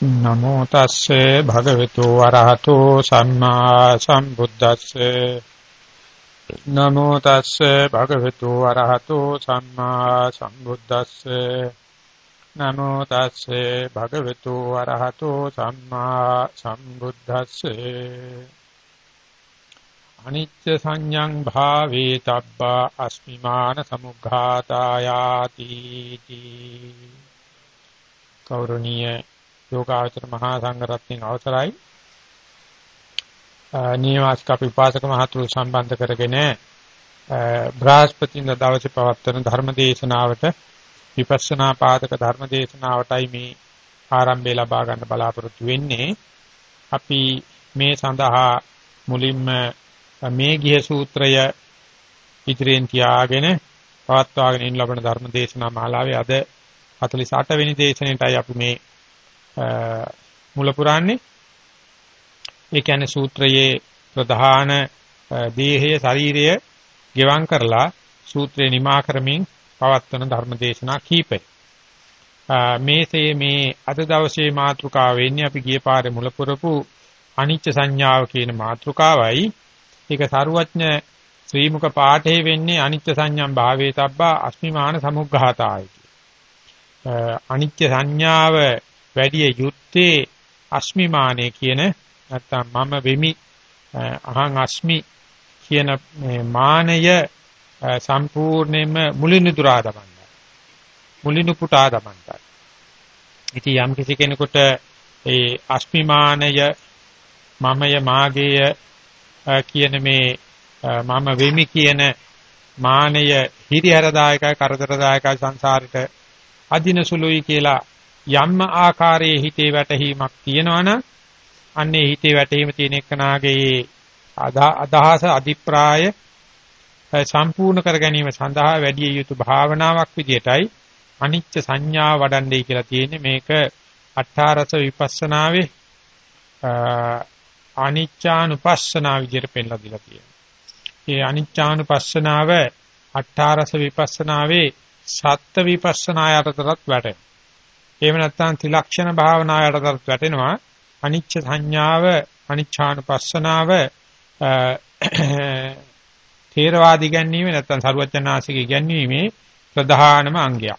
නමෝ තස්සේ භගවතු වරහතෝ සම්මා සම්බුද්දස්සේ. නමෝ තස්සේ භගවතු වරහතෝ සම්මා සම්බුද්දස්සේ. නමෝ තස්සේ භගවතු වරහතෝ සම්මා සම්බුද්දස්සේ. අනිච්ච සංඥං භාවේ තබ්බා අස්මිමාන සමුඝාතායාති කෞරණීය යෝගාචර මහා සංඝරත්නයන් අවසරයි. නිවාසික අපි උපාසක මහතුරු සම්බන්ධ කරගෙන බ්‍රහස්පතින්ද දවසේ පවත්වන ධර්ම දේශනාවට විපස්සනා පාදක ධර්ම දේශනාවටයි මේ ආරම්භය ලබා ගන්න බලාපොරොත්තු වෙන්නේ. අපි මේ සඳහා මුලින්ම මේ ගිහ සූත්‍රය ඉදිරියෙන් තියාගෙන පවත්වාගෙන ඉන්න ලබන ධර්ම දේශනා මාලාවේ අද 48 වෙනි දේශනෙටයි අපි මේ මුල පුරන්නේ ඒ කියන්නේ සූත්‍රයේ ප්‍රධාන දේහය ශරීරය ගෙවම් කරලා සූත්‍රේ නිමා කරමින් පවත්වන ධර්ම දේශනා කීපය. මේසේ මේ අද දවසේ මාතෘකාව වෙන්නේ අපි ගිය පාරේ මුල පුරපු අනිච්ච සංඥාව කියන මාතෘකාවයි. ඒක සරුවඥ ශ්‍රීමුක පාඨේ වෙන්නේ අනිච්ච සංඥම් භාවේ තබ්බා අස්මිමාන සමුග්ඝාතායි. අනිච්ච සංඥාව වැඩි යුත්තේ අස්මිමානය කියන නැත්තම් මම වෙමි අහං අස්මි කියන මානය සම්පූර්ණයෙන්ම මුලිනු දුරා දමන්නයි. මුලිනු පුටා දමන්නයි. ඉතින් යම් කිසි කෙනෙකුට ඒ අස්මිමානය මමය මාගේය කියන මේ මම වෙමි කියන මානය හිරිහැරදායකයි කරදරදායකයි සංසාරෙට අදින සුළුයි කියලා යම් ආකාරයේ හිතේ වැටහීමක් තියෙනවනම් අන්නේ හිතේ වැටහීම තියෙන එකනාගේ අදහස අධිප්‍රාය සම්පූර්ණ කර ගැනීම සඳහා වැඩි යුතු භාවනාවක් විදියටයි අනිච්ච සංඥා වඩන්නේ කියලා තියෙන්නේ මේක අට්ඨාරස විපස්සනාවේ අනිච්චානුපස්සනා විදියට පෙන්ලා දීලා තියෙනවා. මේ අනිච්චානුපස්සනාව අට්ඨාරස විපස්සනාවේ සත්ත්ව විපස්සනා යටතට වැටෙනවා. එහෙම නැත්නම් ත්‍රිලක්ෂණ භාවනාවටත් වැටෙනවා. අනිච්ච සංඥාව, අනිච්ඡානුපස්සනාව තේරවාදී ගැන්වීම නැත්නම් සරුවචනාසිකේ ගැන්වීමේ ප්‍රධානම අංගයක්.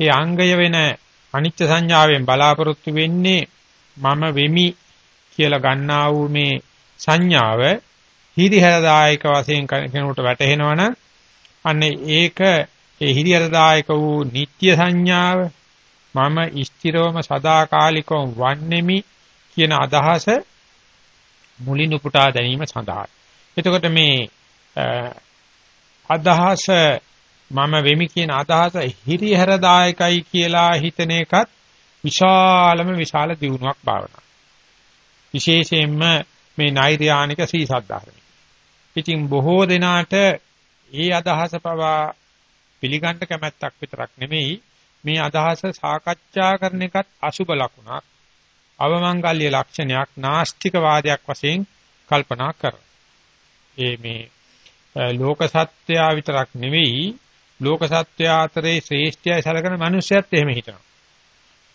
මේ අංගය වෙන අනිච්ච සංඥාවෙන් බලාපොරොත්තු වෙන්නේ මම වෙමි කියලා ගන්නා වූ මේ සංඥාව හිරිහැරදායක වශයෙන් කෙනෙකුට වැටහෙනවනම් අන්න ඒක ඒ හිරිහැරදායක වූ නিত্য සංඥාව මම ස්ථිරවම සදාකාලිකව වන්නෙමි කියන අදහස මුලින් උපුටා ගැනීම සඳහායි. එතකොට මේ අදහස මම වෙමි කියන අදහස හිරිහැරදායකයි කියලා හිතන එකත් විශාලම විශාල දියුණුවක් භාවනා. විශේෂයෙන්ම මේ නෛර්යානික සීසද්ධාරණය. ඉතින් බොහෝ දෙනාට ඒ අදහස පවා පිළිගන්න කැමැත්තක් විතරක් නෙමෙයි මේ අදහස සාකච්ඡා කරන එකත් අසුබ ලකුණක් අවමංගල්‍ය ලක්ෂණයක් නාස්තික වාදයක් වශයෙන් කල්පනා කර. ඒ මේ ලෝක සත්‍යය විතරක් නෙවෙයි ලෝක සත්‍යය අතරේ ශ්‍රේෂ්ඨයයි සැලකෙන මිනිස්සයත් එහෙම හිතනවා.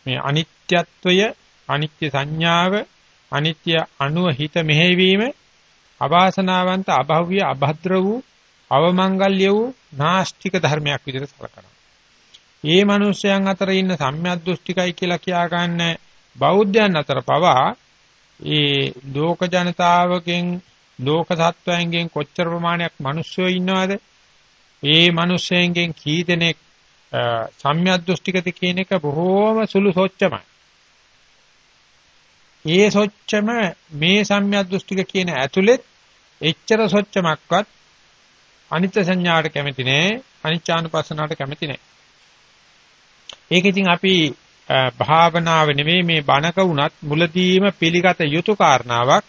මේ අනිත්‍යත්වය අනිත්‍ය සංඥාව අනිත්‍ය අණුව හිත මෙහෙවීම අවාසනාවන්ත අභව්‍ය අභද්‍ර වූ අවමංගල්‍ය වූ නාස්තික ධර්මයක් විදිහට සලකනවා. ඒ මිනිස්යන් අතර ඉන්න සම්‍යක් දෘෂ්ටිකයි කියලා කියා ගන්න බෞද්ධයන් අතර පවා ඒ ලෝක ජනතාවගෙන් ලෝක සත්වයන්ගෙන් කොච්චර ප්‍රමාණයක් මිනිස්සුયો ඉන්නවද? ඒ මිනිස්සෙන්ගෙන් කී දෙනෙක් සම්‍යක් දෘෂ්ටිකද කියන එක බොහෝම සුළු සොච්චමයි. ඒ සොච්චම මේ සම්‍යක් දෘෂ්ටික කියන ඇතුළෙත් එච්චර සොච්චමක්වත් අනිත්‍ය සංඥාට කැමති නෑ අනිච්චානුපස්සනාවට කැමති නෑ ඒක ඉතින් අපි භාවනාව නෙවෙයි මේ බණක වුණත් මුලදීම පිළිගත යුතු කාරණාවක්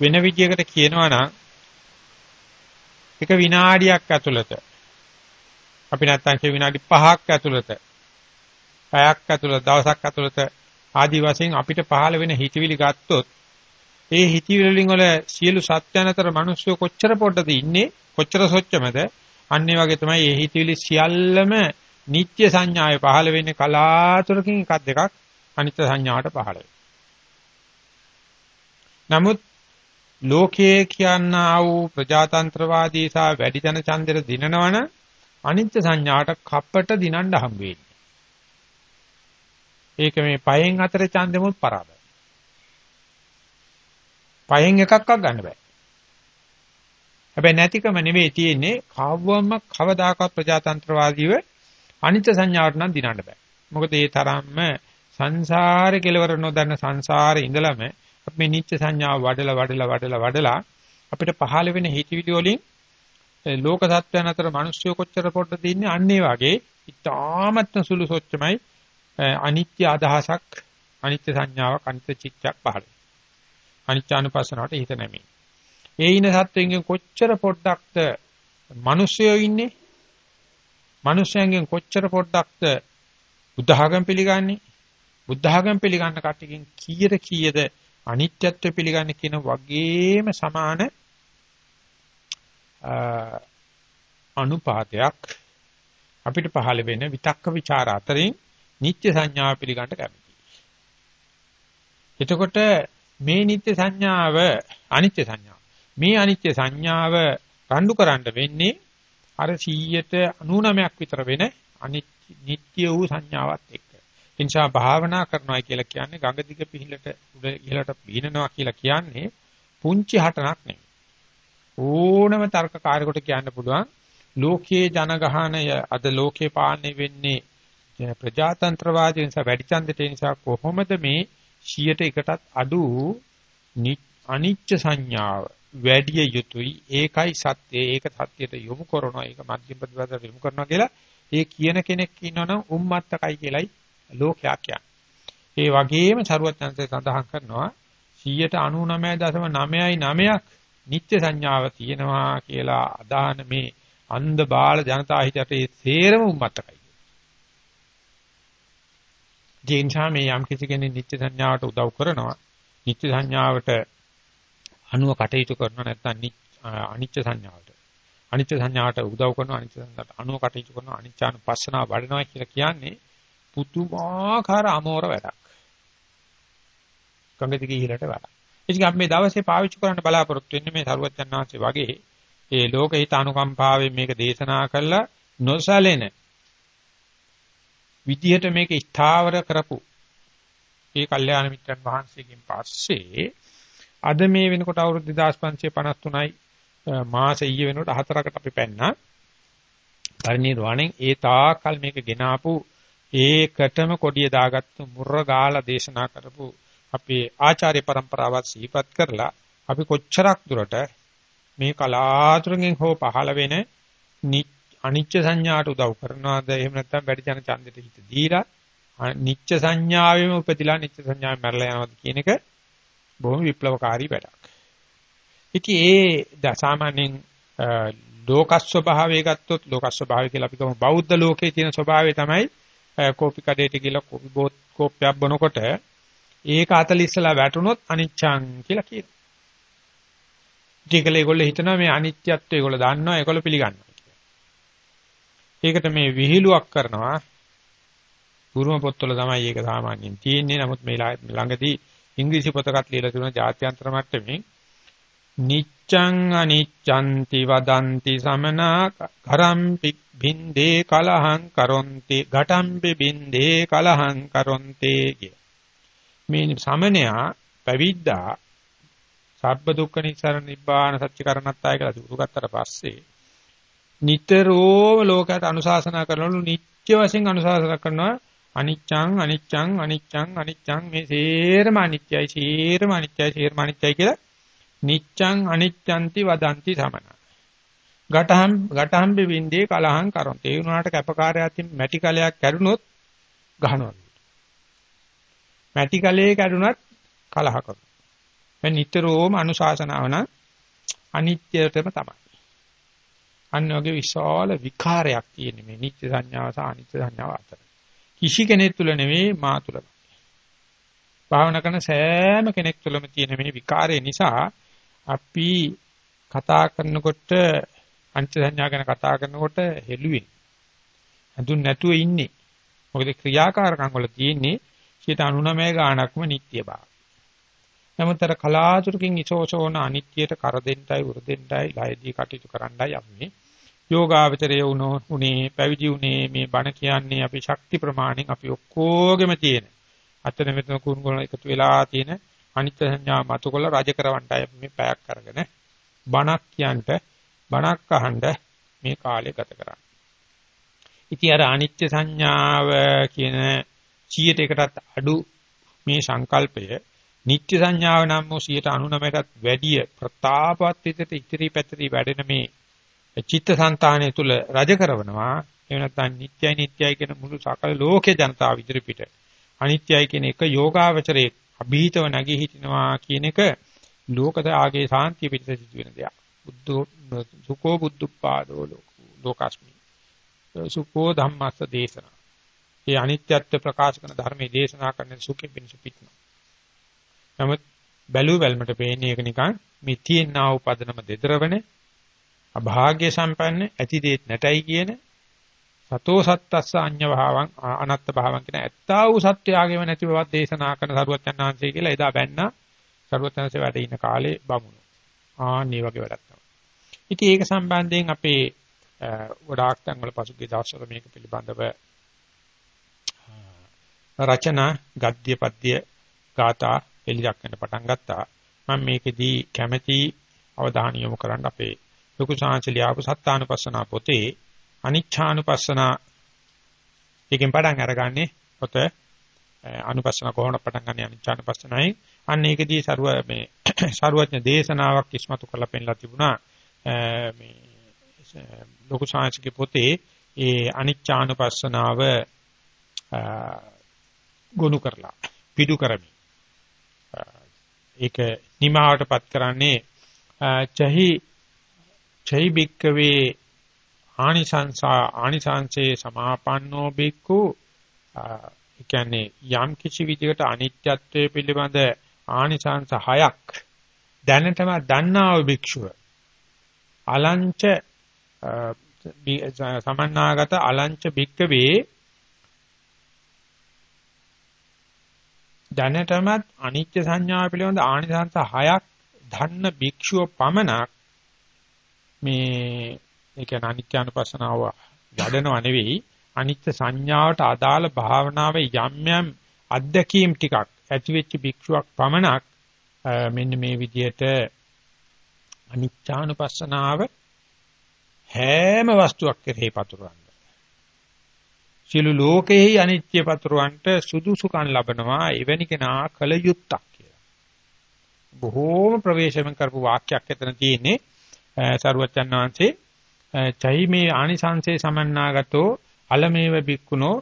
වෙන විදියකට කියනවා නම් එක විනාඩියක් ඇතුළත. අපි නැත්තම් කිය විනාඩි 5ක් ඇතුළත. පැයක් ඇතුළත දවසක් ඇතුළත ආදි වශයෙන් අපිට පහළ වෙන හිතවිලි ගත්තොත් ඒ හිතවිලි වලින් වල සියලු සත්‍යයන් අතර මිනිස්සු කොච්චර පොඩද ඉන්නේ කොච්චර සොච්චමද? අන්න ඒ වගේ තමයි මේ හිතවිලි සියල්ලම නිත්‍ය සංඥාවේ පහළ වෙන්නේ කලාතුරකින් එකක් දෙකක් අනිත්‍ය සංඥාවට පහළ වෙනවා. නමුත් ලෝකයේ කියනා වූ ප්‍රජාතන්ත්‍රවාදී සහ වැඩි ජන ඡන්දෙට දිනනවන අනිත්‍ය සංඥාට කප්පට දිනන්න හම් වෙන්නේ. ඒක මේ පහෙන් හතර ඡන්දෙමුත් පරාදයි. පහෙන් එකක්වත් ගන්න බෑ. හැබැයි නැතිකම නෙවෙයි තියෙන්නේ කවවම කවදාකවත් ප්‍රජාතන්ත්‍රවාදීව අනිත්‍ය සංඥාවට නම් දිනන්න බෑ. මොකද ඒ තරම්ම සංසාරේ කෙලවර නොදන්න සංසාරේ ඉඳලම අපි මේ නිත්‍ය සංඥාව වඩලා වඩලා වඩලා වඩලා අපිට පහළ වෙන හිතවිලි වලින් ලෝක සත්‍යයන් අතර මිනිස්සු කොච්චර පොඩ්ඩ තින්නේ අන්න ඒ වගේ ඉතාමත්ම සුළු සොච්චමයි අනිත්‍ය අදහසක් අනිත්‍ය සංඥාවක් අනිත්‍ය චිත්තයක් පහළ අනිත්‍යානුපස්සනාවට හිත නැමෙයි. ඒ ඉන සත්වයෙන් කොච්චර පොඩ්ඩක්ද මිනිස්සයෝ ඉන්නේ? මිනිස්යන්ගෙන් කොච්චර පොඩ්ඩක්ද බුද්ධඝම පිළිගන්නේ? බුද්ධඝම පිළිගන්න කට්ටියකින් කීයට කීයද අනිත්‍යත්වය පිළිගන්නේ කියන වගේම සමාන අනුපාතයක් අපිට පහළ වෙන විතක්ක ਵਿਚාර අතරින් නිත්‍ය සංඥාව පිළිගන්න කැමතියි. එතකොට මේ නිත්‍ය සංඥාව අනිත්‍ය සංඥාව. මේ අනිත්‍ය සංඥාව රණ්ඩු කරන්න වෙන්නේ අර 199ක් විතර වෙන අනිත්‍ය වූ සංඥාවත් එක්ක. ඒ නිසා භාවනා කරනවා කියලා කියන්නේ ගඟ දිග පිහිලට උඩ ඉහළට බිනනවා කියලා කියන්නේ පුංචි හටනක් නෙමෙයි. ඕනම තර්ක කාර්යකට කියන්න පුළුවන් ලෝකයේ ජනගහනය අද ලෝකේ පාලනය වෙන්නේ ප්‍රජාතන්ත්‍රවාදී නිසා වැඩි ඡන්දට නිසා කොහොමද මේ 100ට අඩු අනිච්ච සංඥාව වැඩි යුතුයි ඒකයි සත්‍ය ඒක සත්‍යයට යොමු කරනවා ඒක මධ්‍යම ප්‍රතිපදාවට යොමු කරනවා කියලා ඒ කියන කෙනෙක් ඉන්නවනම් උම්මත්තකයි කියලයි ලෝකයා කියන්නේ. ඒ වගේම සරුවත්යන්සේ සඳහන් කරනවා 199.999ක් නිත්‍ය සංඥාව තියෙනවා කියලා අදහන මේ අන්ධ බාල ජනතා හිතට ඒ සේරම උම්මත්තකයි. ජීන්සා මේ යම් කිසි කෙනෙක් නිත්‍ය සංඥාවට උදව් කරනවා. නිත්‍ය සංඥාවට අනුව කටයුතු කරනවා නැත්නම් අනිත්‍ය සංඥාවට. අනිත්‍ය සංඥාවට උදව් කරනවා අනිත්‍ය සංඥාවට අනුව කටයුතු කරනවා අනිත්‍යානුපස්සනාව වඩනවා කියලා කියන්නේ පුදුමාකාර අමෝර වැඩක්. ගංගා දිගේ ඉහළට වැඩක්. ඉතින් අපි මේ දවසේ පාවිච්චි කරන්න බලාපොරොත්තු වෙන්නේ මේ සරුවච්චන් ආංශේ වගේ ඒ ලෝකහිත අනුකම්පාවෙන් මේක දේශනා කළා නොසැලෙන විදිහට මේක ස්ථාවර කරපු ඒ කල්යාණ මිත්‍රන් වහන්සේගෙන් පස්සේ අද මේ වෙනකොට අවුරුදු 2553යි මාස ඊයේ වෙනකොට හතරකට අපි පැන්නා. පරිණිරවණෙන් ඒ තාකල් මේක ගෙනාපු ඒකටම කොඩිය දාගත්තු මුර්ර ගාලා දේශනා කරපු අපේ ආචාර්ය પરම්පරාවත් සිහිපත් කරලා අපි කොච්චරක් දුරට මේ කලාතුරකින් හෝ පහළ වෙන අනිච්ච සංඥාට උදව් කරනවාද? එහෙම නැත්නම් වැඩි ජන ඡන්දෙට හිත දීලා නිච්ච සංඥාවෙම උපදිලා නිච්ච සංඥාවෙන් මැරලා යනවාද කියන එක බොහොම විප්ලවකාරී වැඩක්. ඉතින් ඒ සාමාන්‍යයෙන් ලෝක ස්වභාවය ගත්තොත් ලෝක ස්වභාවය කියලා අපි කියමු බෞද්ධ ලෝකයේ තියෙන ස්වභාවය තමයි කෝපි කඩේට ගිහලා කෝපි බෝත් කෝප්පයක් බොනකොට ඒක අතල ඉස්සලා වැටුනොත් අනිච්ඡං කියලා කියනවා. ඒකල ඒගොල්ලෝ හිතනවා මේ අනිත්‍යත්වය ඒගොල්ලෝ දන්නවා ඒගොල්ලෝ පිළිගන්නවා කියලා. ඒකට මේ විහිළුවක් කරනවා. පුරුම පොත්වල තමයි ඒක සාමාන්‍යයෙන් තියෙන්නේ. නමුත් මේ ළඟදී ඉංග්‍රීසි පොතකට ලියලා තිබුණ ජාත්‍යන්තර මට්ටමින් නිච්ඡං අනිච්ඡන්ති වදන්ති සමනා කරම්පි බින්දේ කලහං කරොන්ති ඝටම්පි බින්දේ කලහං කරොන්ති කිය. මේ සමනයා පැවිද්දා සබ්බ දුක්ඛ නිසරණ නිබ්බාන සත්‍ය කරණත්තාය කියලා දුරුගත්තට පස්සේ නිතරම ලෝකයට අනුශාසනා කරනලු නිත්‍ය වශයෙන් අනුශාසනා කරනවා අනිච්චං අනිච්චං අනිච්චං අනිච්චං මේ සේරම අනිත්‍යයි සේරම අනිත්‍යයි සේරම අනිත්‍යයි කියලා නිච්ඡං අනිච්ඡන්ති වදන්ති සමන. ගටහම් ගටහම් බින්දේ කලහං කරොන්. ඒ වුණාට කැපකාරයාතින් මැටි කලයක් කැඩුනොත් ගහනවා. මැටි කලයේ කැඩුනත් කලහ කරනවා. මේ නිතරම අනුශාසනාව නම් අනිත්‍යයටම තමයි. අන්න වගේ විශාල විකාරයක් තියෙන මේ නිත්‍ය සංඥාව සහ අනිත්‍ය සංඥාව අතර. කිසි කෙනෙක් තුල නෙවෙයි මා තුල. භාවනා කරන සෑම කෙනෙක් තුළම තියෙන මේ විකාරය නිසා අපි කතා කරනකොට පංච සංඥා ගැන කතා කරනකොට හෙළුවේ. හඳුන් නැතුව ඉන්නේ. මොකද ක්‍රියාකාරකම් වල තියෙන්නේ 99 ගාණක්ම නිට්ටය බව. නමුත් අර කලාතුරකින් ඉසෝසෝන අනිත්‍යයට කර දෙන්නයි උර දෙන්නයි ලයදී කටයුතු කරන්නයි අපි යෝගාවචරය වුණෝ උනේ පැවිදි උනේ මේ බණ කියන්නේ අපි ශක්ති ප්‍රමාණෙන් අපි ඔක්කොගෙම තියෙන අතන මෙතන කුරුගොන එකතු වෙලා තියෙන අනිත්‍ය සංඥා මතකොල රජ කරවන්නයි අපි මේ පැයක් කරගෙන බණක් කියන්ට බණක් අහන්න මේ කාලය ගත කරන්නේ. ඉතින් අර අනිත්‍ය සංඥාව කියන 100ටකටත් අඩු මේ සංකල්පය නිත්‍ය සංඥාව නම් වූ 99කටත් වැඩිය ප්‍රතාපවත් විදිහට ඉතිරි පැතිරි වැඩෙන මේ චිත්තසංතානය තුල රජ කරනවා එහෙම නැත්නම් නිට්යයි නිට්යයි කියන මුළු සකල ලෝකේ ජනතාව ඉදිරිපිට අනිත්‍යයි කියන එක යෝගාවචරයේ අභීතව නැගී හිටිනවා කියන එක ලෝකද ආගේ සාන්තිය පිටත සිදු වෙන දෙයක්. බුද්ධ සුකෝ බුද්ධපාදෝ ලෝකස්මි. සුකෝ ධම්මස්ස දේශනා. මේ අනිත්‍යත්ව ප්‍රකාශ කරන ධර්මයේ දේශනා කරන සුඛෙ පිණිස පිටනවා. නමුත් බැලු බැලමට පේන්නේ ඒක නිකන් මේ තියෙනා උපදනම දෙතරවනේ අභාග්‍ය සම්පන්න ඇති දෙයක් නැතයි කියන සතෝ සත්තස්ස අඤ්ඤ භාවං අනත්ත් භාවං කියන ඇත්තා වූ සත්‍යයගෙම නැති බවක් දේශනා කරන සරුවත්යන් වහන්සේ කියලා එදා බැන්නා සරුවත්යන්සේ වැඩ ඉන්න කාලේ බමුණු. ආන්නේ වගේ වැඩක් තමයි. ඉතින් ඒක සම්බන්ධයෙන් අපේ ගොඩාක් තැන්වල පසුගිය දවස්වල මේක පිළිබඳව රචනා ගද්‍ය පද්‍ය ගාථා එලිදක්වන්න පටන් ගත්තා. මම මේකෙදී කැමැති අවධානය යොමු කරන්න අපේ ලොකු සාංශලිය ආපු සත්තානුපස්සනා පොතේ අනිච්ඡානුපස්සනා එකෙන් පටන් අරගන්නේ පොත අනුපස්සන කොහොමද පටන් ගන්න? අනිච්ඡානුපස්සනයි. අන්න ඒකදී සරුව මේ සරුවඥ දේශනාවක් ඉස්මතු කරලා පෙන්නලා තිබුණා. මේ ලොකු සාංශික පොතේ ඒ අනිච්ඡානුපස්සනාව ගොනු කරලා පිටු කරමි ඒක නිමාවටපත් කරන්නේ චහි චෛ බික්කවේ ආනිසංසා ආනිසංසේ සමාපන්නෝ බික්කු ඒ කියන්නේ යම් කිසි විදිහකට අනිත්‍යත්වයේ පිළිබඳ ආනිසංස හයක් දැනටම දන්නා වූ භික්ෂුව. අලංච සමන්නාගත අලංච බික්කවේ දැනටමත් අනිත්‍ය සංඥාව පිළිබඳ ආනිසංස හයක් ධන්න භික්ෂුව පමණක් මේ ඒ කියන්නේ අනිත්‍යානුපස්සනාව වඩනව නෙවෙයි අනිත්‍ය සංඥාවට අදාළ භාවනාවේ යම් යම් අත්දැකීම් ටිකක් ඇති වෙච්ච භික්ෂුවක් පමණක් මෙන්න මේ විදිහට අනිත්‍යානුපස්සනාව හැම වස්තුවක් කෙරෙහි පතුරවන්න. සියලු ලෝකෙහි අනිත්‍ය පතුරවන්නට සුදුසුකම් ලබනවා එවැනි කෙනා කල යුත්තක් කියලා. බොහෝම ප්‍රවේශම කරපු වාක්‍යයක් එතන තියෙන්නේ. සරුවච්චන් වහන්සේ. චෛ මේ ආනිසංසේ සමන්නාගතෝ අලමේව බික්කුණෝ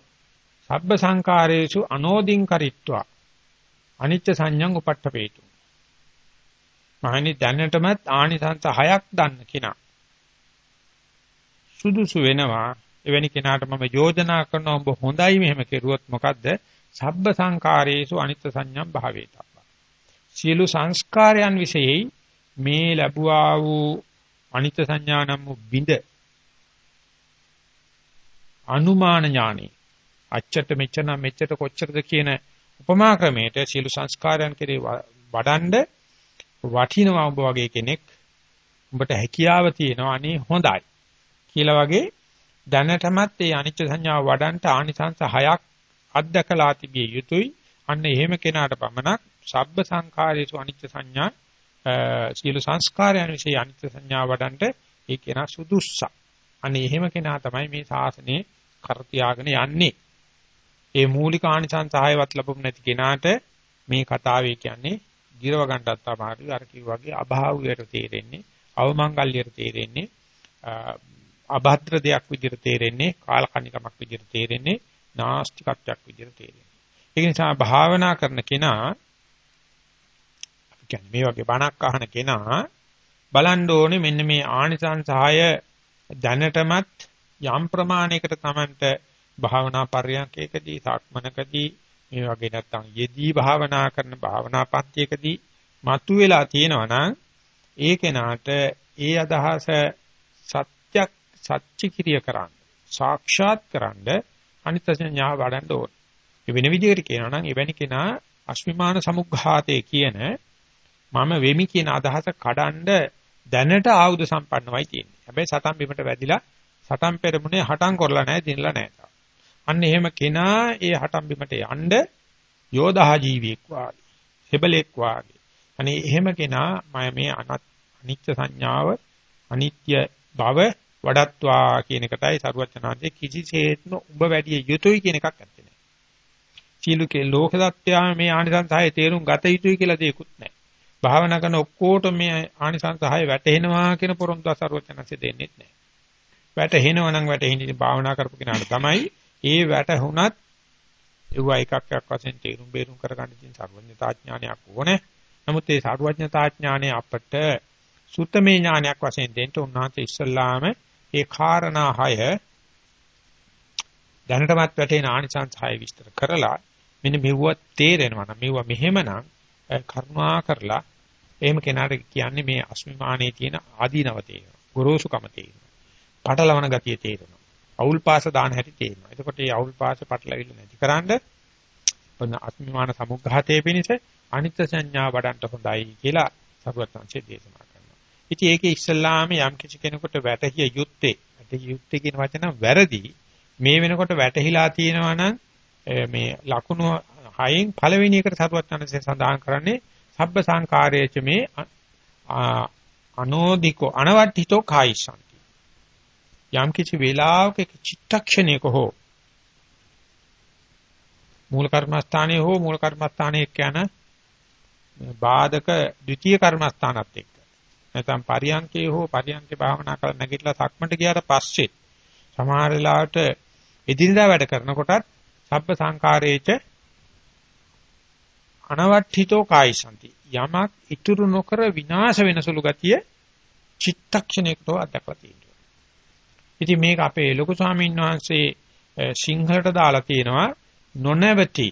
සබ්බ සංකාරේසු අනෝදින් කරිත්වා. අනිච්ච සංඥං උපට්ඨපේතු. මහණි දැනටමත් ආනිසංස හයක් දන්න කෙනා. සුදුසු වෙනවා. එවැනි කෙනාට මම යෝජනා කරනවා ඔබ හොඳයි මෙහෙම කෙරුවොත් මොකද්ද? සබ්බ සංකාරේසු අනිත්‍ය සංඥම් භාවේතබ්බා. සියලු සංස්කාරයන් વિશેයි මේ ලැබුවා වූ අනිත්‍ය සංඥා නම් වූ බිඳ. අනුමාන ඥානෙ. අච්චට මෙච්චර මෙච්චර කොච්චරද කියන උපමා ක්‍රමයට සියලු සංස්කාරයන් කෙරේ වඩන්ඩ වටිනවා ඔබ වගේ කෙනෙක් උඹට හැකියාව තියෙනවා අනේ හොඳයි. කියලා වගේ දැනටමත් මේ අනිච්ච සංඥාව වඩන්ට ආනිසංස හයක් අත්දකලා තිබිය යුතුයි. අන්න එහෙම කෙනාට පමණක් සබ්බ සංඛාරේසු අනිච්ච සංඥා සියලු සංස්කාරයන් વિશે අනිත්‍ය සංඥා වඩන්ට ඒ කෙනා සුදුස්සා. අනේ එහෙම කෙනා තමයි මේ ශාසනයේ කර තියාගෙන යන්නේ. ඒ මූලික ආනිසං සහායවත් ලැබුම් නැති කෙනාට මේ කතාවේ කියන්නේ ගිරව ගන්නටත් අමාරුයි. අර කිව්වාගේ අභාවයට තේරෙන්නේ, අවමංගල්‍යයට තේරෙන්නේ, අභද්‍ර දෙයක් විදිහට තේරෙන්නේ, කාලකණිකමක් විදිහට තේරෙන්නේ, නාස්තිකත්වයක් විදිහට තේරෙන්නේ. ඒ නිසා භාවනා කරන කෙනා කියන්නේ මේ වගේ බණක් අහන කෙනා බලන්න ඕනේ මෙන්න මේ ආනිසංසහය දැනටමත් යම් ප්‍රමාණයකට Tamanට භාවනා පරියන්කේකදී සක්මනකදී මේ වගේ නැත්තම් යෙදී භාවනා කරන භාවනා පන්තියකදී මතුවලා තියෙනවා නම් ඒ කෙනාට ඒ අදහස සත්‍යක් සත්‍ය කිරිය කරන්න සාක්ෂාත් කරන්න අනිත්‍ය ඥාව වඩන්න ඕන. වෙන විදිහකට කියනවා නම් එවැනි කෙනා අස්මිමාන සමුග්ඝාතේ කියන මම වෙමි කියන අදහස කඩන්ඩ දැනට ආයුධ සම්පන්නවයි තියෙන්නේ. හැබැයි සතන් බිමට වැදිලා සතන් පෙරමුණේ හටන් කරලා නැහැ, දිනලා නැහැ. අන්න එහෙම කෙනා ඒ හටන් බිමට යන්න යෝධා ජීවියෙක් වාගේ, සෙබලෙක් වාගේ. අනේ එහෙම කෙනා මම මේ අනිත්‍ය සංඥාව, අනිත්‍ය බව වඩත්වා කියන එකටයි සරුවචනාන්තේ කිසිසේත්ම ඔබ වැඩි යුතුයි කියන එකක් ඇත්තේ නැහැ. සීලුකේ ලෝක සත්‍යය මේ ආනිසංසහය තේරුම් ගත යුතුයි කියලා දෙයක්වත් නැහැ. භාවනා කරන ඔක්කොට මේ ආනිසංසහය වැටෙනවා කියන පොරොන්දු සරුවචනාන්තේ දෙන්නේ නැහැ. වැටෙනවා නම් වැටෙන්නේ භාවනා කරපු කෙනාට තමයි ඒ වැටුණත් ඒව එකක් එකක් වශයෙන් තේරුම් බේරුම් කරගන්න තියෙන සර්වඥතා ඥානයක් ඕනේ. නමුත් ඒ සර්වඥතා ඥානය අපට සුත්තමේ ඥානයක් වශයෙන් දෙන්න උන්වහන්සේ ඉස්සල්ලාම ඒ කාරණා හය දැනටමත් වැටෙන ආනිසංස හය විස්තර කරලා මෙන්න මෙවුව තේරෙනවා නම් මෙවුව මෙහෙමනම් කරුණා කරලා එහෙම කෙනාට කියන්නේ මේ අස්මිමානයේ තියෙන ආදීනව තේරෙනවා. ගොරෝසුකම තේරෙනවා. පටලවන ගතිය තේරෙනවා. අවුල් පාස දාන හැටි තේරෙනවා. එතකොට මේ අවුල් පාස පටලවිල්ල නැතිකරන්න ඔන්න අස්මිමාන සමුග්ඝාතයේ පිණිස අනිත්‍ය සංඥා වඩන්ට හොඳයි කියලා සරුවත්ංශයේ දේශනා ඉතින් ඒකේ ඉස්සල්ලාම යම් කිසි කෙනෙකුට වැටහිය යුත්තේ වැටහිය යුත්තේ කියන වචන වැරදි. මේ වෙනකොට වැටහිලා තියෙනවා නම් මේ ලකුණු හයෙන් පළවෙනි එකට සරුවත් අනසේ සඳහන් කරන්නේ සබ්බ සංකාරයේච මේ අනෝදිකෝ අනවට්ඨිතෝ කායිසන්ති යම් කිසි වේලාවක චිත්තක්ෂණයක හෝ මූල කර්මස්ථානයේ හෝ මූල කර්මස්ථානයේ කියන බාධක ද්විතීය කර්මස්ථානත් එක්ක. නැත්නම් පරියන්කේ හෝ පරියන්කේ භාවනා කරලා නැගිටලා සක්මන්ට ගියාට පස්සේ සමහර වෙලාවට එදිනදා වැඩ කරනකොටත් සබ්බ සංකාරේච අනවට්ඨිතෝ කායිසන්ති. යමක් ඉතුරු නොකර විනාශ වෙන සුළු ගතිය චිත්තක්ෂණයකට අත්දැකලා තියෙනවා. ඉතින් මේක අපේ ලොකු ස්වාමීන් වහන්සේ සිංහලට දාලා තියෙනවා නොනවති.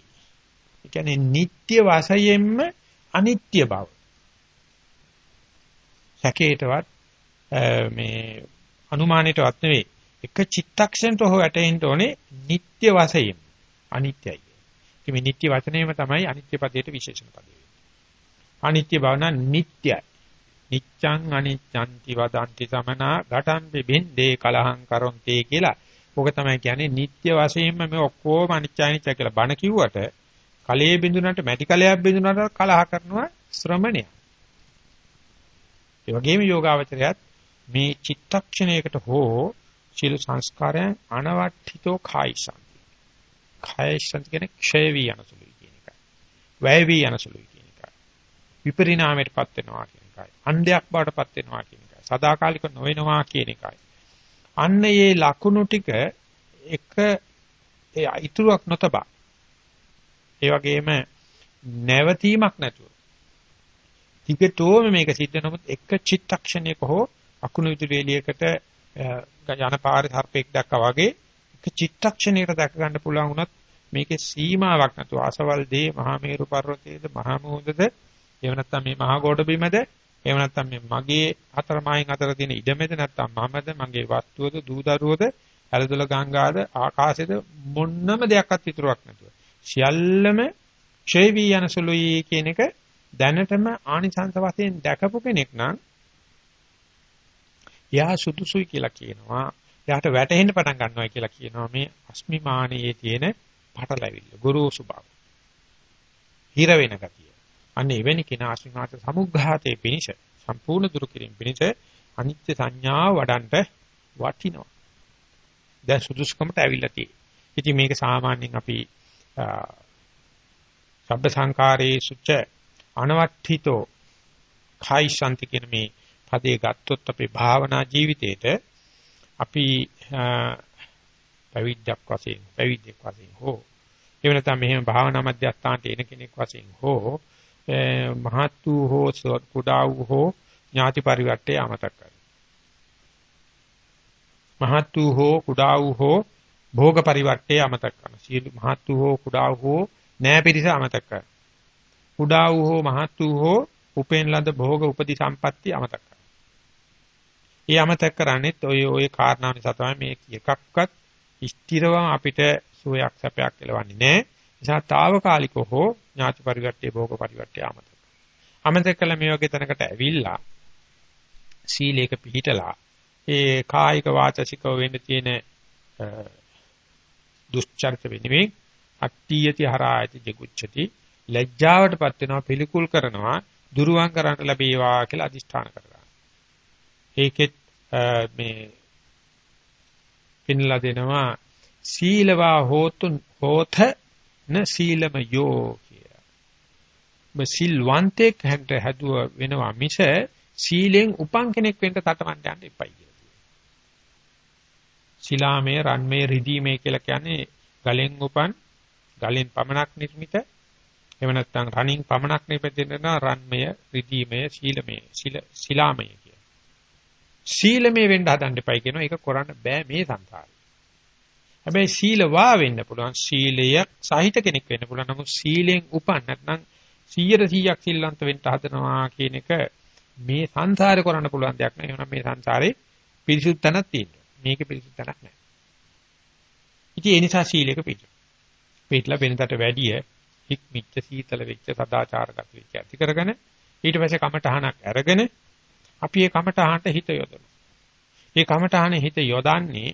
ඒ කියන්නේ නিত্য වශයෙන්ම අනිත්‍ය බව. සැකේටවත් මේ අනුමානයටවත් නෙවෙයි එක චිත්තක්ෂණයට හො වැටෙන්න ඕනේ නিত্য වශයෙන් අනිත්‍යයි. ඉතින් මේ නිට්ටි වචනයම තමයි අනිත්‍ය පදයට විශේෂණ පදේ. අනිත්‍ය බව නම් නිට්ටයයි. නිච්ඡං අනිච්ඡන්ති වදන්ති සමනා ඝටම්පි බින්දේ කලහං කරොන්තේ කියලා. මොක තමයි කියන්නේ නිට්ටය වශයෙන්ම මේ ඔක්කොම අනිච්චානිච්ච කියලා බණ කිව්වට කලයේ බිඳුනට මැටි කලයක් බිඳුනට කලහ කරනවා ශ්‍රමණය. ඒ වගේම යෝගාවචරයත් මේ චිත්තක්ෂණයකට හෝ සීල සංස්කාරයන් අනවට්ඨිතෝ කායිසං කායිසං කියන්නේ ක්ෂය වී යනසුළුයි කියන එකයි. වැය වී යනසුළුයි කියන එකයි. විපරිණාමයටපත් වෙනවා කියන එකයි. අන්ධයක් බවටපත් වෙනවා කියන එකයි. සදාකාලික නොවෙනවා කියන එකයි. අන්න මේ ලකුණු ටික එක ඒ ඉතුරුක් නොතබා ඒ වගේම නැවතීමක් නැතුව ටිකටෝම මේක සිද්ධ නමුත් එක චිත්තක්ෂණයක හෝ අකුණු විදුලි එළියකට යන පාරේ සර්පෙක් දැක්කා වගේ එක චිත්තක්ෂණයකට දැක ගන්න පුළුවන් වුණත් මේකේ සීමාවක් නැතුව අසවල් දේ මහා මේරු පර්වතයේද මහා මෝදද එහෙම නැත්නම් මේ මහා ගෝඩ බිමද එහෙම නැත්නම් මේ මගේ හතර මායින් අතර තියෙන ඉඩමෙද නැත්නම් මමද මගේ වස්තුවද දූ දරුවද ඇලදොල ගංගාද ආකාශෙද මොන්නම දෙයක්වත් ඉතුරුවක් නැතුව සියල්ලම ක්ෂය වී යන සුළුයි කියන එක දැනටම ආනිසංස වශයෙන් දැකපු කෙනෙක් නම් එයා සුදුසුයි කියලා කියනවා. එයාට වැටහෙන්න පටන් ගන්නවා කියලා කියනවා මේ අස්මිමානයේ තියෙන පටලැවිල්ල, ගුරුසු බව. හිර වෙන ගතිය. අන්න එවැනි කෙනා අස්මිමාත සමුග්ඝාතයේ පිනිෂ සම්පූර්ණ දුරු කිරීම පිනිෂ අනිත්‍ය සංඥාව වඩන්ට වටිනවා. දැන් සුදුසුකමට ඇවිල්ලා තියෙන්නේ. ඉතින් මේක සාමාන්‍යයෙන් අපි සබ්බ සංකාරයේ සුච්ච අනවට්ඨිතෝ කායිසන්ති කියන මේ පදේ ගත්තොත් අපේ භාවනා ජීවිතේට අපි පැවිද්දක් වශයෙන් පැවිද්දෙක් වශයෙන් හෝ එහෙම නැත්නම් මෙහෙම භාවනා මධ්‍යස්ථානට එන කෙනෙක් වශයෙන් හෝ මහත් වූ හෝ කුඩා වූ හෝ ඥාති පරිවර්තය අමතක කරනවා. මහත් වූ හෝ කුඩා වූ හෝ භෝග පරිවර්තය අමතක කරනවා. සියලු මහත් වූ හෝ කුඩා වූ හෝ නෑ පිරිස අමතක කරනවා. කුඩා වූ හෝ මහත් වූ හෝ උපෙන් ලද භෝග උපදි සම්පatti අමතක කරනවා. ඒ අමතක කරන්නේත් ඔය ඔය කාරණා නිසා තමයි මේ එකක්වත් ස්ථිරව අපිට සුවයක් සැපයක් එලවන්නේ නැහැ. නිසා తాවකාලිකව හෝ ඥාති පරිවර්තයේ භෝග පරිවර්තය අමතක. අමතක කළ මේ වගේ තැනකට ඇවිල්ලා සීලයක පිළිහිටලා ඒ කායික වාචසිකව වෙන්න තියෙන දුෂ්චරිත වෙනුවෙන් අට්ඨියති හරායති ජිගුච්ඡති ලැජ්ජාවටපත් වෙනවා පිළිකුල් කරනවා දුරුවන් කරන්න ලැබේවා කියලා අදිෂ්ඨාන කරගන්න. ඒකෙත් මේ පින්ලා දෙනවා සීලවා හෝතු හෝත න සීලමයෝ කිය. ඔබ සිල්වන්තෙක් හැදුව වෙනවා මිස සීලෙන් උපන් කෙනෙක් වෙන්න තටමන්න යන්න එපයි කියලා කියනවා. ශිලාමය රන්මය රිදීමේ කියලා කියන්නේ ගලෙන් උපන් ගලෙන් පමණක් නිර්මිත එහෙම නැත්නම් රණින් පමණක් නිපදෙන රන්මය රිදීමය ශීලමය ශිල ශිලාමය කිය. ශීලමය වෙන්න හදන්න එපයි කියනවා ඒක කරන්න බෑ මේ සංසාරේ. හැබැයි සීලවා වෙන්න පුළුවන් සීලය සහිත කෙනෙක් වෙන්න පුළුවන් නමුත් සීලෙන් උපන් නැත්නම් 100%ක් සිල්වන්ත වෙන්න හදනවා කියන එක මේ සංසාරේ කරන්න පුළුවන් දෙයක් නෑ. එහෙනම් මේ සංසාරේ පිරිසුදු තැනක් තියෙනවා. මේකේ පිරිසුදු තැනක් නෑ. ඉතින් ඒ නිසා සීලයක පිට. පිටලා වෙනතට වැඩිය හික්මිච්ච සීතල වෙච්ච සදාචාරගත වෙච්ච ඇති කරගෙන ඊට පස්සේ කමඨහනක් අරගෙන අපි ඒ කමඨහනට හිත යොදනවා. ඒ කමඨහනේ හිත යොදන්නේ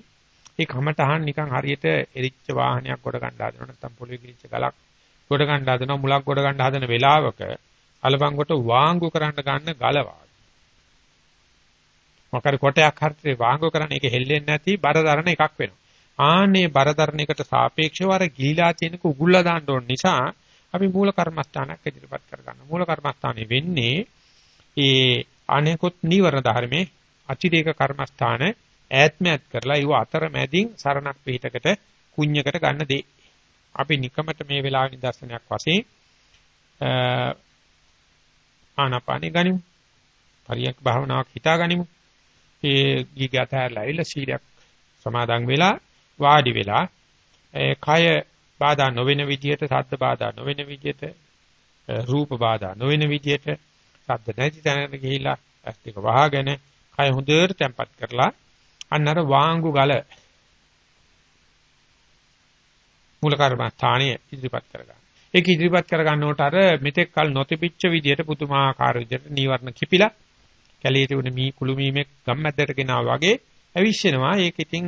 ඒ කමඨහන් නිකන් හරියට එරිච්ච වාහනයක් ගොඩ ගන්න හදනවා නැත්නම් පොළවේ ගිලිච්ච ගලක් ගොඩ ගන්න හදනවා මුලක් ගොඩ ගන්න හදන වෙලාවක අලබංගොට වාංගු කරන්න ගන්න ගල වාගේ. මොකද කොටයක් හරියට වාංගු කරන්න ඒක හෙල්ලෙන්නේ නැති බරදරන එකක් වෙනවා. ආන්නේ බරදරන එකට සාපේක්ෂව අර ගිලිලා තියෙනක උගුල්ලා දාන්න ඕන නිසා අපි මූල කර්මස්ථානයක් ඉදිරිපත් කරගන්න. මූල කර්මස්ථානේ වෙන්නේ ඒ අනෙකුත් නීවරණ ධර්මයේ අතිරේක කර්මස්ථාන ඈත්මත් කරලා ඒව අතර මැදින් සරණක් පිටකට කුඤ්ඤකට ගන්න දේ. අපි නිකමට මේ වෙලාවේ නිදර්ශනයක් වශයෙන් ආනාපානෙ ගනිමු. පරියක් භාවනාවක් හිතා ගනිමු. ඒ ගීගතහැරලා ඇවිල්ලා සීලයක් සමාදන් වෙලා වාඩි වෙලා ඒ කය බාධා නොවන විදියට සද්ද බාධා නොවන විදියට රූප බාධා නොවන විදියට සද්ද නැති තැනකට ගිහිලා ඇස් දෙක වහගෙන කය හොඳට තැම්පත් කරලා අන්න අර වාංගු ගල මූල කර්මස්ථානීය ඉදිරිපත් කරගන්න. ඒක ඉදිරිපත් කරගන්නකොට අර මෙතෙක් කල නොතිබිච්ච විදියට පුදුමාකාර විදියට නීවරණ කිපිලා කැලේ තිබුණ මී කුළු මීමෙක් ගම්මැද්දට ගෙනා වගේ ඇවිස්සෙනවා. ඒක ඉතින්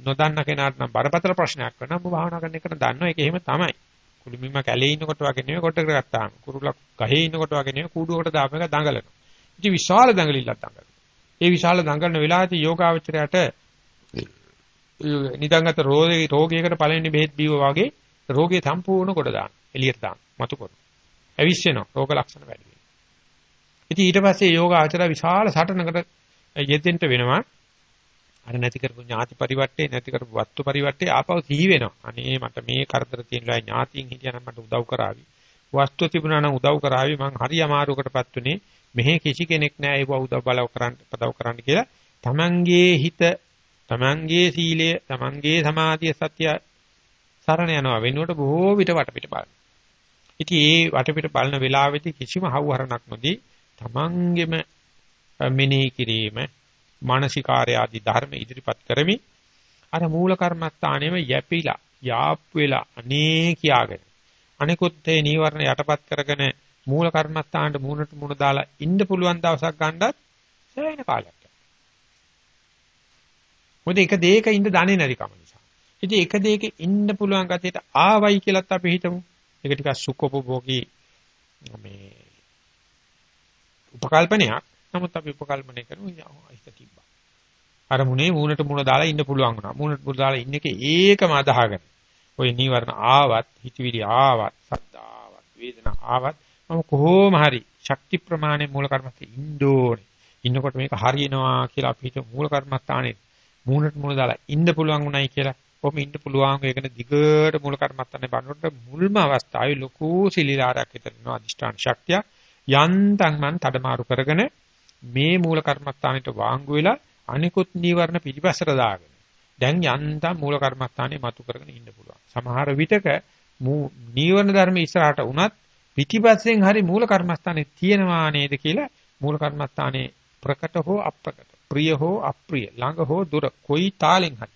නොදන්න කෙනාට නම් බරපතල ප්‍රශ්නයක් වෙනවා. ඔබ භාවනා කරන එකට දන්නවා ඒක එහෙම තමයි. කුළුමිම කැලේ ඉන්නකොට වගේ නෙවෙයි කොට කරගත්තාම. කුරුලක් ගහේ ඉන්නකොට වගේ නෙවෙයි කූඩුවකට දාපම එක දඟලනවා. ඉතින් විශාල දඟලිල්ලක් දඟලනවා. ඒ විශාල දඟලන වෙලාවේදී යෝගාවචරයට නිදන්ගත රෝගේ රෝගයකට පළවෙනි බෙහෙත් බීව වගේ රෝගේ සම්පූර්ණ කොට දාන. එළියට දාන. මතු කරන. ඇවිස්සෙනවා. රෝග ලක්ෂණ වැඩි වෙනවා. ඉතින් ඊට පස්සේ යෝගාචර විශාල සටනකට යෙදෙන්න වෙනවා. අර නැති කරපු ඥාති පරිවර්තේ නැති කරපු වස්තු පරිවර්තේ ආපහු සිහි වෙනවා. අනේ මට මේ කරදර තියෙනවා ඥාතියින් හිටියනම් මට උදව් කරાવી. වස්තු තිබුණා නම් උදව් කරાવી මං හරි අමාරුවකටපත් උනේ. මෙහි කිසි කෙනෙක් නැහැ ඒව උදව් බලව කරන්න පදව කරන්න කියලා. තමන්ගේ හිත තමන්ගේ සීලය තමන්ගේ සමාධිය සත්‍ය සරණ යනවා වෙනුවට බොහෝ විට වටපිට බලන. ඉතින් ඒ වටපිට බලන වෙලාවෙදී කිසිම හවුහරණක් නොදී තමන්ගෙම මෙනෙහි කිරීම මානසිකාර්ය ආදී ධර්ම ඉදිරිපත් කරමි. අර මූල කර්මස්ථානයේම යැපිලා යාප් වෙලා අනේ කියාගෙන අනිකුත් ඒ නීවරණ යටපත් කරගෙන මූල කර්මස්ථානට මූණට මූණ දාලා ඉන්න පුළුවන් දවසක් ගන්නත් සෑහෙන කාලයක් යනවා. මොකද එක දෙයක ඉන්න දන්නේ නැති කම නිසා. ඉතින් එක දෙයක ඉන්න පුළුවන් ගතියට ආවයි කියලාත් අපි හිතමු. ඒක ටිකක් සුඛෝපභෝගී මේ උපකල්පනයක්. නමුත් අපි උපකල්පනය කරමු හිත තිබ්බා. අර මුනේ මූණට මූණ දාලා ඉන්න පුළුවන් වුණා. මූණට මූණ දාලා ඉන්න එක ඒකම අදහගෙන. ওই නීවරණ ආවත්, හිතවිලි ආවත්, සද්ද ආවත්, වේදනා ආවත් මම කොහොම හරි ශක්ති ප්‍රමාණය මූල කර්මස්තේ ඉන්න ඕනේ. ඉන්නකොට මේක හරියනවා කියලා අපි හිත මූල කර්මස්ථානේ මූණට මූණ දාලා ඉන්න පුළුවන් උනායි කියලා. කොහොම ඉන්න පුළුවන් ඒකන දිගට මූල කර්මස්ථානේ බලනකොට මුල්ම අවස්ථාවේ ලොකු සිලිලාරයක් විතර වෙනවා අදිෂ්ඨාන ශක්තිය. යන්තම් මන් තඩමාරු කරගෙන මේ මූල කර්මස්ථානෙට වාංගු වෙලා අනිකුත් නීවරණ පිටිපස්සට දාගෙන දැන් යන්තම් මූල කර්මස්ථානේ මතු කරගෙන ඉන්න පුළුවන්. සමහර විටක නීවරණ ධර්ම ඉස්සරහට උනත් පිටිපස්සෙන් හරි මූල කර්මස්ථානේ තියෙනවා නේද කියලා මූල කර්මස්ථානේ ප්‍රකට හෝ අප්‍රකට ප්‍රිය හෝ අප්‍රිය ළඟ හෝ දුර කොයි තාලෙන් හරි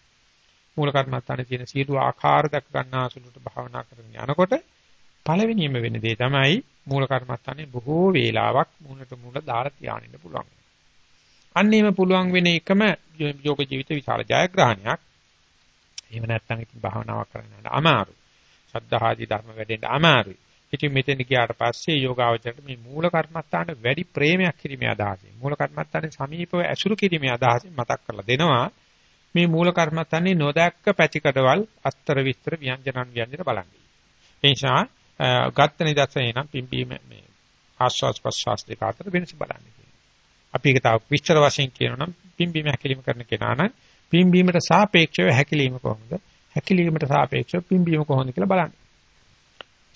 මූල කර්මස්ථානේ තියෙන සියලු ආකාර දක් ගන්නා සුළුට භාවනා කරගෙන යනකොට පළවෙනියම වෙන දේ තමයි මූල කර්මස්ථානේ බොහෝ වේලාවක් මූලට මූල දාලා තියානින්න පුළුවන්. අන්නේම පුළුවන් වෙන එකම යෝග ජීවිත විශාල ජයග්‍රහණයක්. එහෙම නැත්නම් ඉතින් භාවනාවක් කරන්න අමාරුයි. සද්ධාහාදී ධර්ම වැඩෙන්න අමාරුයි. ඉතින් මෙතන ගියාට පස්සේ යෝගාවචරයට මේ මූල කර්මස්ථාන වැඩි ප්‍රේමයක් කිරීමේ අදහසින් මූල කර්මස්ථානේ සමීපව ඇසුරු කිරීමේ අදහසින් මතක් කරලා දෙනවා. මේ මූල කර්මස්ථානේ නොදැක්ක පැතිකඩවල් අස්තර විස්තර ව්‍යංජනන් ව්‍යංජන බලන්නේ. ඒ නිසා ගත්ත නිදර්ශනේ නම් පිම්බීම මේ ආස්වාස් ප්‍රස්වාස් දෙක අතර වෙනස බලන්නේ. අපි ඒක තව විස්තර වශයෙන් කියනවා නම් පිම්බීම හැකිලිම කරන කෙනා නම් පිම්බීමට සාපේක්ෂව හැකිලිම කොහොමද? හැකිලීමට සාපේක්ෂව පිම්බීම කොහොමද කියලා බලන්න.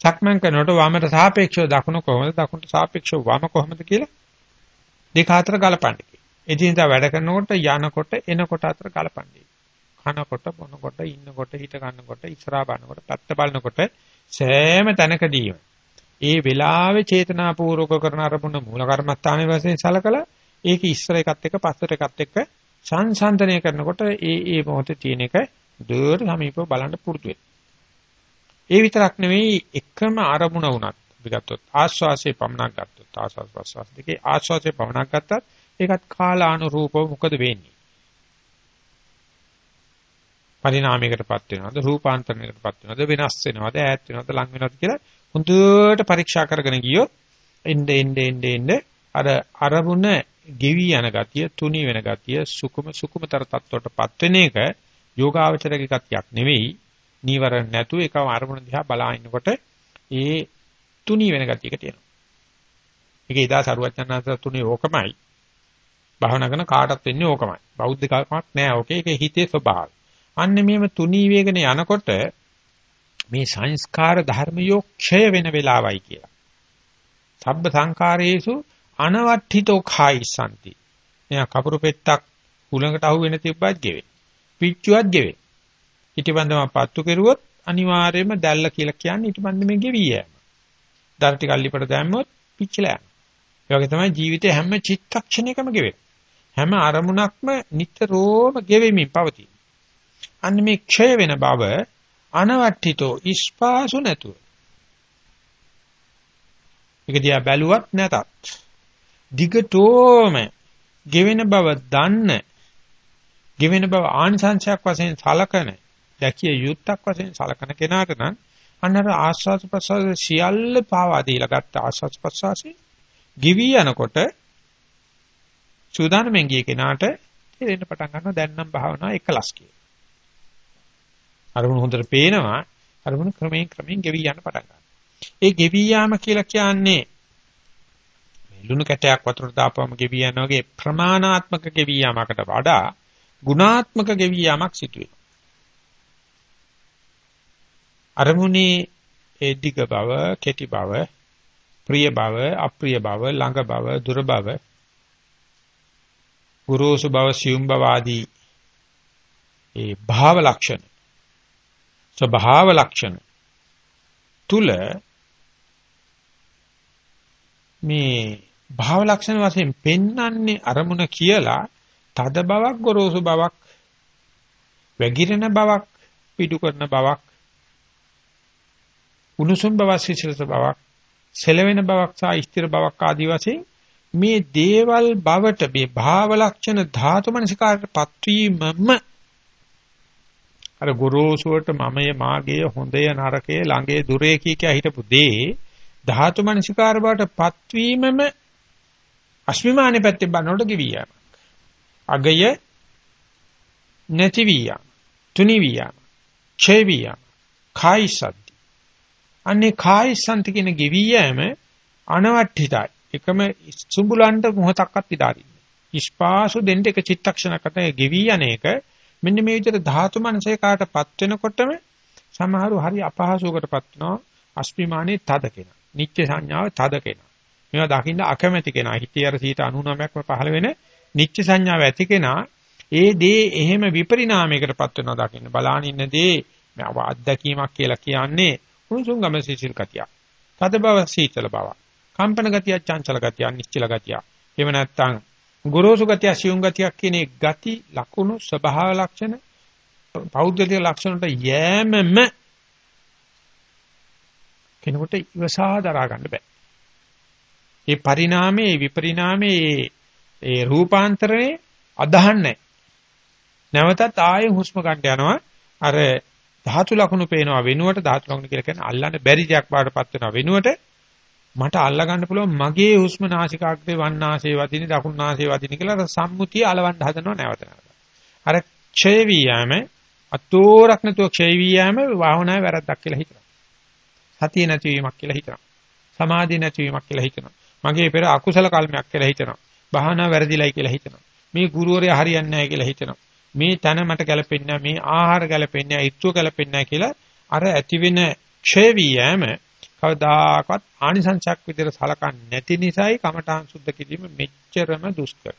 සක්මන් කරනකොට වමට සාපේක්ෂව දකුණ කොහොමද? දකුණට සාපේක්ෂව වම කොහොමද කියලා දෙක අතර ගලපන්නේ. එදිනෙදා වැඩ කරනකොට යනකොට එනකොට අතර ගලපන්නේ. කනකොට බොනකොට ඉන්නකොට හිට ගන්නකොට ඉස්සරහා බලනකොට පැත්ත බලනකොට සෑම තැනකදීම ඒ වෙලාවේ චේතනාපූර්වක කරන අරමුණ මූල කර්මස්ථානයේ වශයෙන් සලකලා ඒක ඉස්සර එකත් එක්ක පස්සට එකත් එක්ක සංසන්දනය කරනකොට ඒ ඒ මොහොතේ තියෙන එක දුර සමීපව බලන්න පුරුදු වෙන්න. ඒ විතරක් නෙවෙයි එකම අරමුණ වුණත් අපි ගත්තොත් ආස්වාසේ පමණක් ගත්තොත් ආස්වාස් ප්‍රස්වාස් දෙකේ ආස්වාසේ පමණක් ගත්තත් ඒකත් කාලානුරූපව මොකද වෙන්නේ? පරිණාමයකටපත් වෙනවද රූපාන්තරණයකටපත් වෙනවද වෙනස් වෙනවද ඈත් වෙනවද ලඟ වෙනවද කියලා හොඳට පරීක්ෂා කරගෙන ගියොත් එnde ende ende ende අර අරමුණ ගෙවි යන ගතිය, තුනි වෙන ගතිය, සුකුම සුකුමතර තත්වයටපත් වෙන එක යෝගාවචරගේ ගතියක් නෙවෙයි. නීවරණ නැතුව එකම අරමුණ දිහා බලා ඉන්නකොට ඒ තුනි වෙන ගතියක තියෙනවා. ඒක ඉදා සරුවචනාංශ තුනේ ඕකමයි. භාවනා කරන කාටත් වෙන්නේ ඕකමයි. බෞද්ධ කමක් නෑ ඕකේ. ඒක හිතේ ස්වභාවය. අන්න මේම තුනී වේගන යනකොට මේ සංස්කාර ධර්මයෝ ක්ෂය වෙන වෙලාවයි කියලා. සබ්බ සංකාරයේසු අනවට්ඨිතෝ khායිසanti. එයා කපුරු පෙත්තක් හුලඟට අහු වෙන තිබ්බත් ගෙවේ. පිච්චුවත් ගෙවේ. ඊටබන්දම පත්තු කෙරුවොත් අනිවාර්යයෙන්ම දැල්ල කියලා කියන්නේ ඊටබන්දමේ ගෙවි යෑම. දර ටික අල්ලිපට දැම්මොත් පිච්චලා යනවා. ඒ වගේ තමයි ජීවිතේ හැම චිත්තක්ෂණයකම ගෙවෙන්නේ. හැම අරමුණක්ම නිතරම ගෙවෙමින් පවතී. අන්න මේ ක්ෂය වෙන බව අනවට්ඨිතෝ ඉස්පාසු නැතුව. ඒක දිහා බැලුවත් නැතත් දිගටෝම ගෙවෙන බව දන්න ගෙවෙන බව ආනිසංශයක් වශයෙන් සලකන දැකිය යුත්තක් වශයෙන් සලකන කෙනාට නම් අන්නර ආස්වාද ප්‍රසවාස සියල්ල පාවා දීලා ගත්ත ආස්වාද ප්‍රසවාසී ගිවි යනකොට සූදානම්ෙන් ගිය කෙනාට තේරෙන්න පටන් ගන්නවා දැන් නම් භාවනාව එකලස් කියලා. අරමුණ හොඳට පේනවා අරමුණ ක්‍රමයෙන් ක්‍රමයෙන් ගෙවි යන පටන් ගන්නවා. ඒ ගෙවි යාම කියලා කියන්නේ මේ ලුණු කැටයක් වතුරට දාපුවම ගෙවි යනවා වගේ ප්‍රමාණාත්මක ගෙවි යාමකට වඩා ගුණාත්මක ගෙවි යාමක් සිදුවේ. අරමුණේ ඒ දිග බව, කෙටි බව, ප්‍රිය බව, අප්‍රිය බව, ළඟ බව, දුර බව, ගුරුසු බව, සියුම් බව ආදී ඒ භාව ලක්ෂණ ස්වභාව ලක්ෂණ තුල මේ භාව ලක්ෂණ වශයෙන් පෙන්වන්නේ අරමුණ කියලා තද බවක් ගොරෝසු බවක් වැగిරෙන බවක් පිටු කරන බවක් උණුසුම් බවක් සිසිලස බවක් සෙලවෙන බවක් සහ ස්ථිර බවක් ආදී වශයෙන් මේ දේවල් බවට මේ භාව ලක්ෂණ ධාතු මනසිකාරට පත්වීමම අර ගොරෝසුවට මමය මාගේ හොඳය නරකය ළඟේ දුරේ කී කිය හිටපු දේ ධාතු මනසිකාර බවට පත්වීමම අස්මිමානේ පැත්තෙන් බලනකොට කිවියක්. අගය නැතිවිය. තුනිවිය. ඡේවිය. කායිසද්දි. අන්නේ කායිසන්ති කියන ගෙවියෑම අනවට්ඨිතයි. එකම සුඹුලන්ට මොහොතක්වත් ඉදාරින්න. ඉස්පාසු දෙන්න එක චිත්තක්ෂණකට ගෙවි යන්නේක මෙන්න මේ විදිහට ධාතු මනසේ කාටපත් වෙනකොටම සමහරව හරි අපහසුවකටපත් වෙනවා අස්පිමානේ තද කෙනා. නිත්‍ය සංඥාව තද කෙනා. මේවා දකින්න අකමැති කෙනා. හිතේ අර 99%ක්ම පහළ වෙන නිත්‍ය සංඥාව ඇති කෙනා ඒ දේ එහෙම විපරිණාමයකටපත් වෙනවා දකින්න. බලාන ඉන්න දේ අත්දැකීමක් කියලා කියන්නේ උණුසුම් ගම සීසල් ගතිය. තද බව සීතල බව. කම්පන ගතිය, චංචල ගතිය, නිශ්චල ගතිය. එහෙම නැත්නම් ගොරෝසු ගතිය අසියුම් ගතියක් කියන ගති ලකුණු ස්වභාව ලක්ෂණ පෞද්ගලික ලක්ෂණ වලට යෑමම කෙනෙකුට ඉවසා දරා ගන්න බෑ. ඒ පරිණාමයේ විපරිණාමයේ ඒ රූපාන්තරනේ අදහන්නේ නැවතත් ආයෙ හුස්ම ගන්න යනවා අර ධාතු ලක්ෂණ පේනවා වෙනුවට ධාතු ලක්ෂණ කියලා කියන්නේ අල්ලන්න බැරි දෙයක් වඩපත් වෙනවා වෙනුවට මට අල්ලා ගන්න පුළුවන් මගේ හුස්ම නාසිකාග්‍රේ වන්නාසේ වදිනේ දකුණු නාසයේ වදිනේ කියලා සම්මුතිය අලවන්න හදනව නැවත නැවත. අර ක්ෂය වියම අතෝරක් නැතුව ක්ෂය වියම වාහනාවේ වැරද්දක් කියලා හිතනවා. සතිය නැතිවීමක් කියලා හිතනවා. සමාධිය නැතිවීමක් කියලා හිතනවා. මගේ පෙර අකුසල කල්මයක් කියලා හිතනවා. භාවනා වැරදිලයි කියලා හිතනවා. මේ ගුරුවරයා හරියන්නේ නැහැ කියලා හිතනවා. මේ තන මට ගැලපෙන්නේ මේ ආහාර ගැලපෙන්නේ නැහැ, ඊත්ව ගැලපෙන්නේ නැහැ කියලා අර ඇතිවෙන ක්ෂය වියම කවදාකවත් ආනිසංසයක් විදිහට සලකන්නේ නැති නිසායි කමඨාන් සුද්ධ කිරීම මෙච්චරම දුෂ්කර.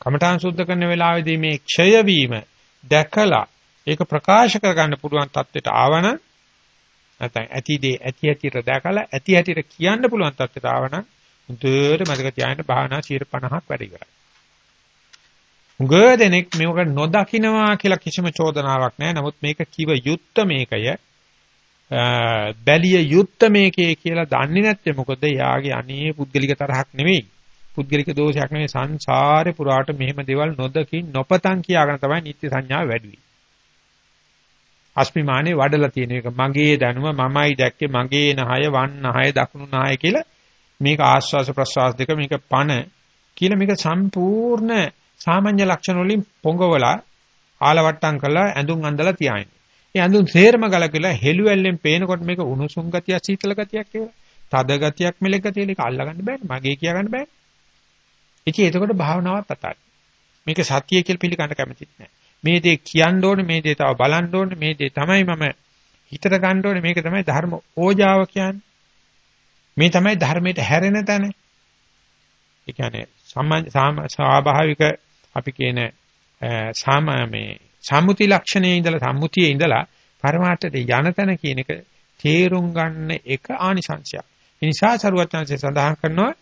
කමඨාන් සුද්ධ කරන වෙලාවේදී මේ ක්ෂය වීම දැකලා ඒක ප්‍රකාශ කරගන්න පුළුවන් තත්ත්වයට ආවන නැත්නම් ඇතිදී ඇති ඇතිට දැකලා ඇති ඇතිට කියන්න පුළුවන් තත්ත්වයට ආවන උන්ට මතක තියාගන්න භාවනා 50ක් වැඩි කරයි. උගදෙනෙක් මේක නොදකින්නවා කියලා කිසිම චෝදනාවක් නැහැ. නමුත් මේක කිව යුත්ත මේකය බැලිය යුත්ත මේකේ කියලා දන්නේ නැත්තේ මොකද? යාගේ අනේ පුද්ගලික තරහක් නෙවෙයි. පුද්ගලික දෝෂයක් නෙවෙයි සංසාරේ පුරාට මෙහෙම දේවල් නොදකින් නොපතන් කියාගෙන තමයි නිත්‍ය සංඥාව වැඩි වෙන්නේ. අස්මිමානේ වඩලා තියෙන එක මගේ දැනුම මමයි දැක්කේ මගේ නහය වන් නහය දකුණු නහය කියලා මේක ආස්වාස ප්‍රස්වාස දෙක මේක පණ කියලා මේක සම්පූර්ණ සාමාන්‍ය ලක්ෂණ වලින් පොඟවලා ආලවට්ටම් කරලා ඇඳුම් අඳලා තියාගෙන. ඒ ඇඳුම් සේරම ගලකලා හෙළුවැල්ලෙන් පේනකොට මේක උණුසුම් ගතියක් සීතල ගතියක් කියලා. තද ගතියක් මෙලෙක් ගතියක් ඒක අල්ලගන්න බෑනේ. මගේ කියා ගන්න බෑනේ. ඉතින් එතකොට භාවනාවත් අතාරින්න. මේක සතිය කියලා පිළිගන්න කැමතිත් නෑ. මේ දේ කියන්න ඕනේ, මේ දේ තව බලන්න ඕනේ, මේ දේ තමයි මම හිතට ගන්න ඕනේ, මේක තමයි ධර්ම ඕජාව කියන්නේ. මේ තමයි ධර්මයට හැරෙන තැන. ඒ කියන්නේ ස්වාභාවික අපි කියන සාමයේ සම්මුති ලක්ෂණයේ ඉඳලා සම්මුතියේ ඉඳලා පරමාර්ථයට යන තැන කියන එක තේරුම් ගන්න එක ආනිසංශයක්. ඒ නිසා සරුවචනසේ සඳහන් කරනවා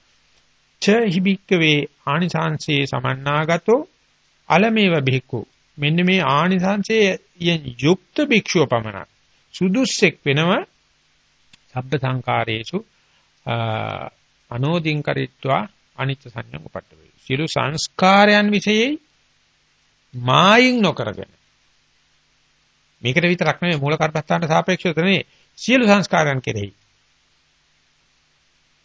ච හිබික්කවේ ආනිසංශේ සමන්නාගතෝ අලමේව බික්කු. මෙන්න මේ ආනිසංශයේ යුක්ත භික්ෂුව පමණක් සුදුස්සෙක් වෙනව සබ්බ සංකාරේසු අනෝදින් කරිත්වා අනිත්‍ය සංඥා උපට්ඨ වේ. සියලු සංස්කාරයන් વિશેයි මායින් නොකරගෙන. මේකට විතරක් නෙමෙයි මූල කර්මස්ථානට සාපේක්ෂව නෙමෙයි සියලු සංස්කාරයන් කෙරෙහි.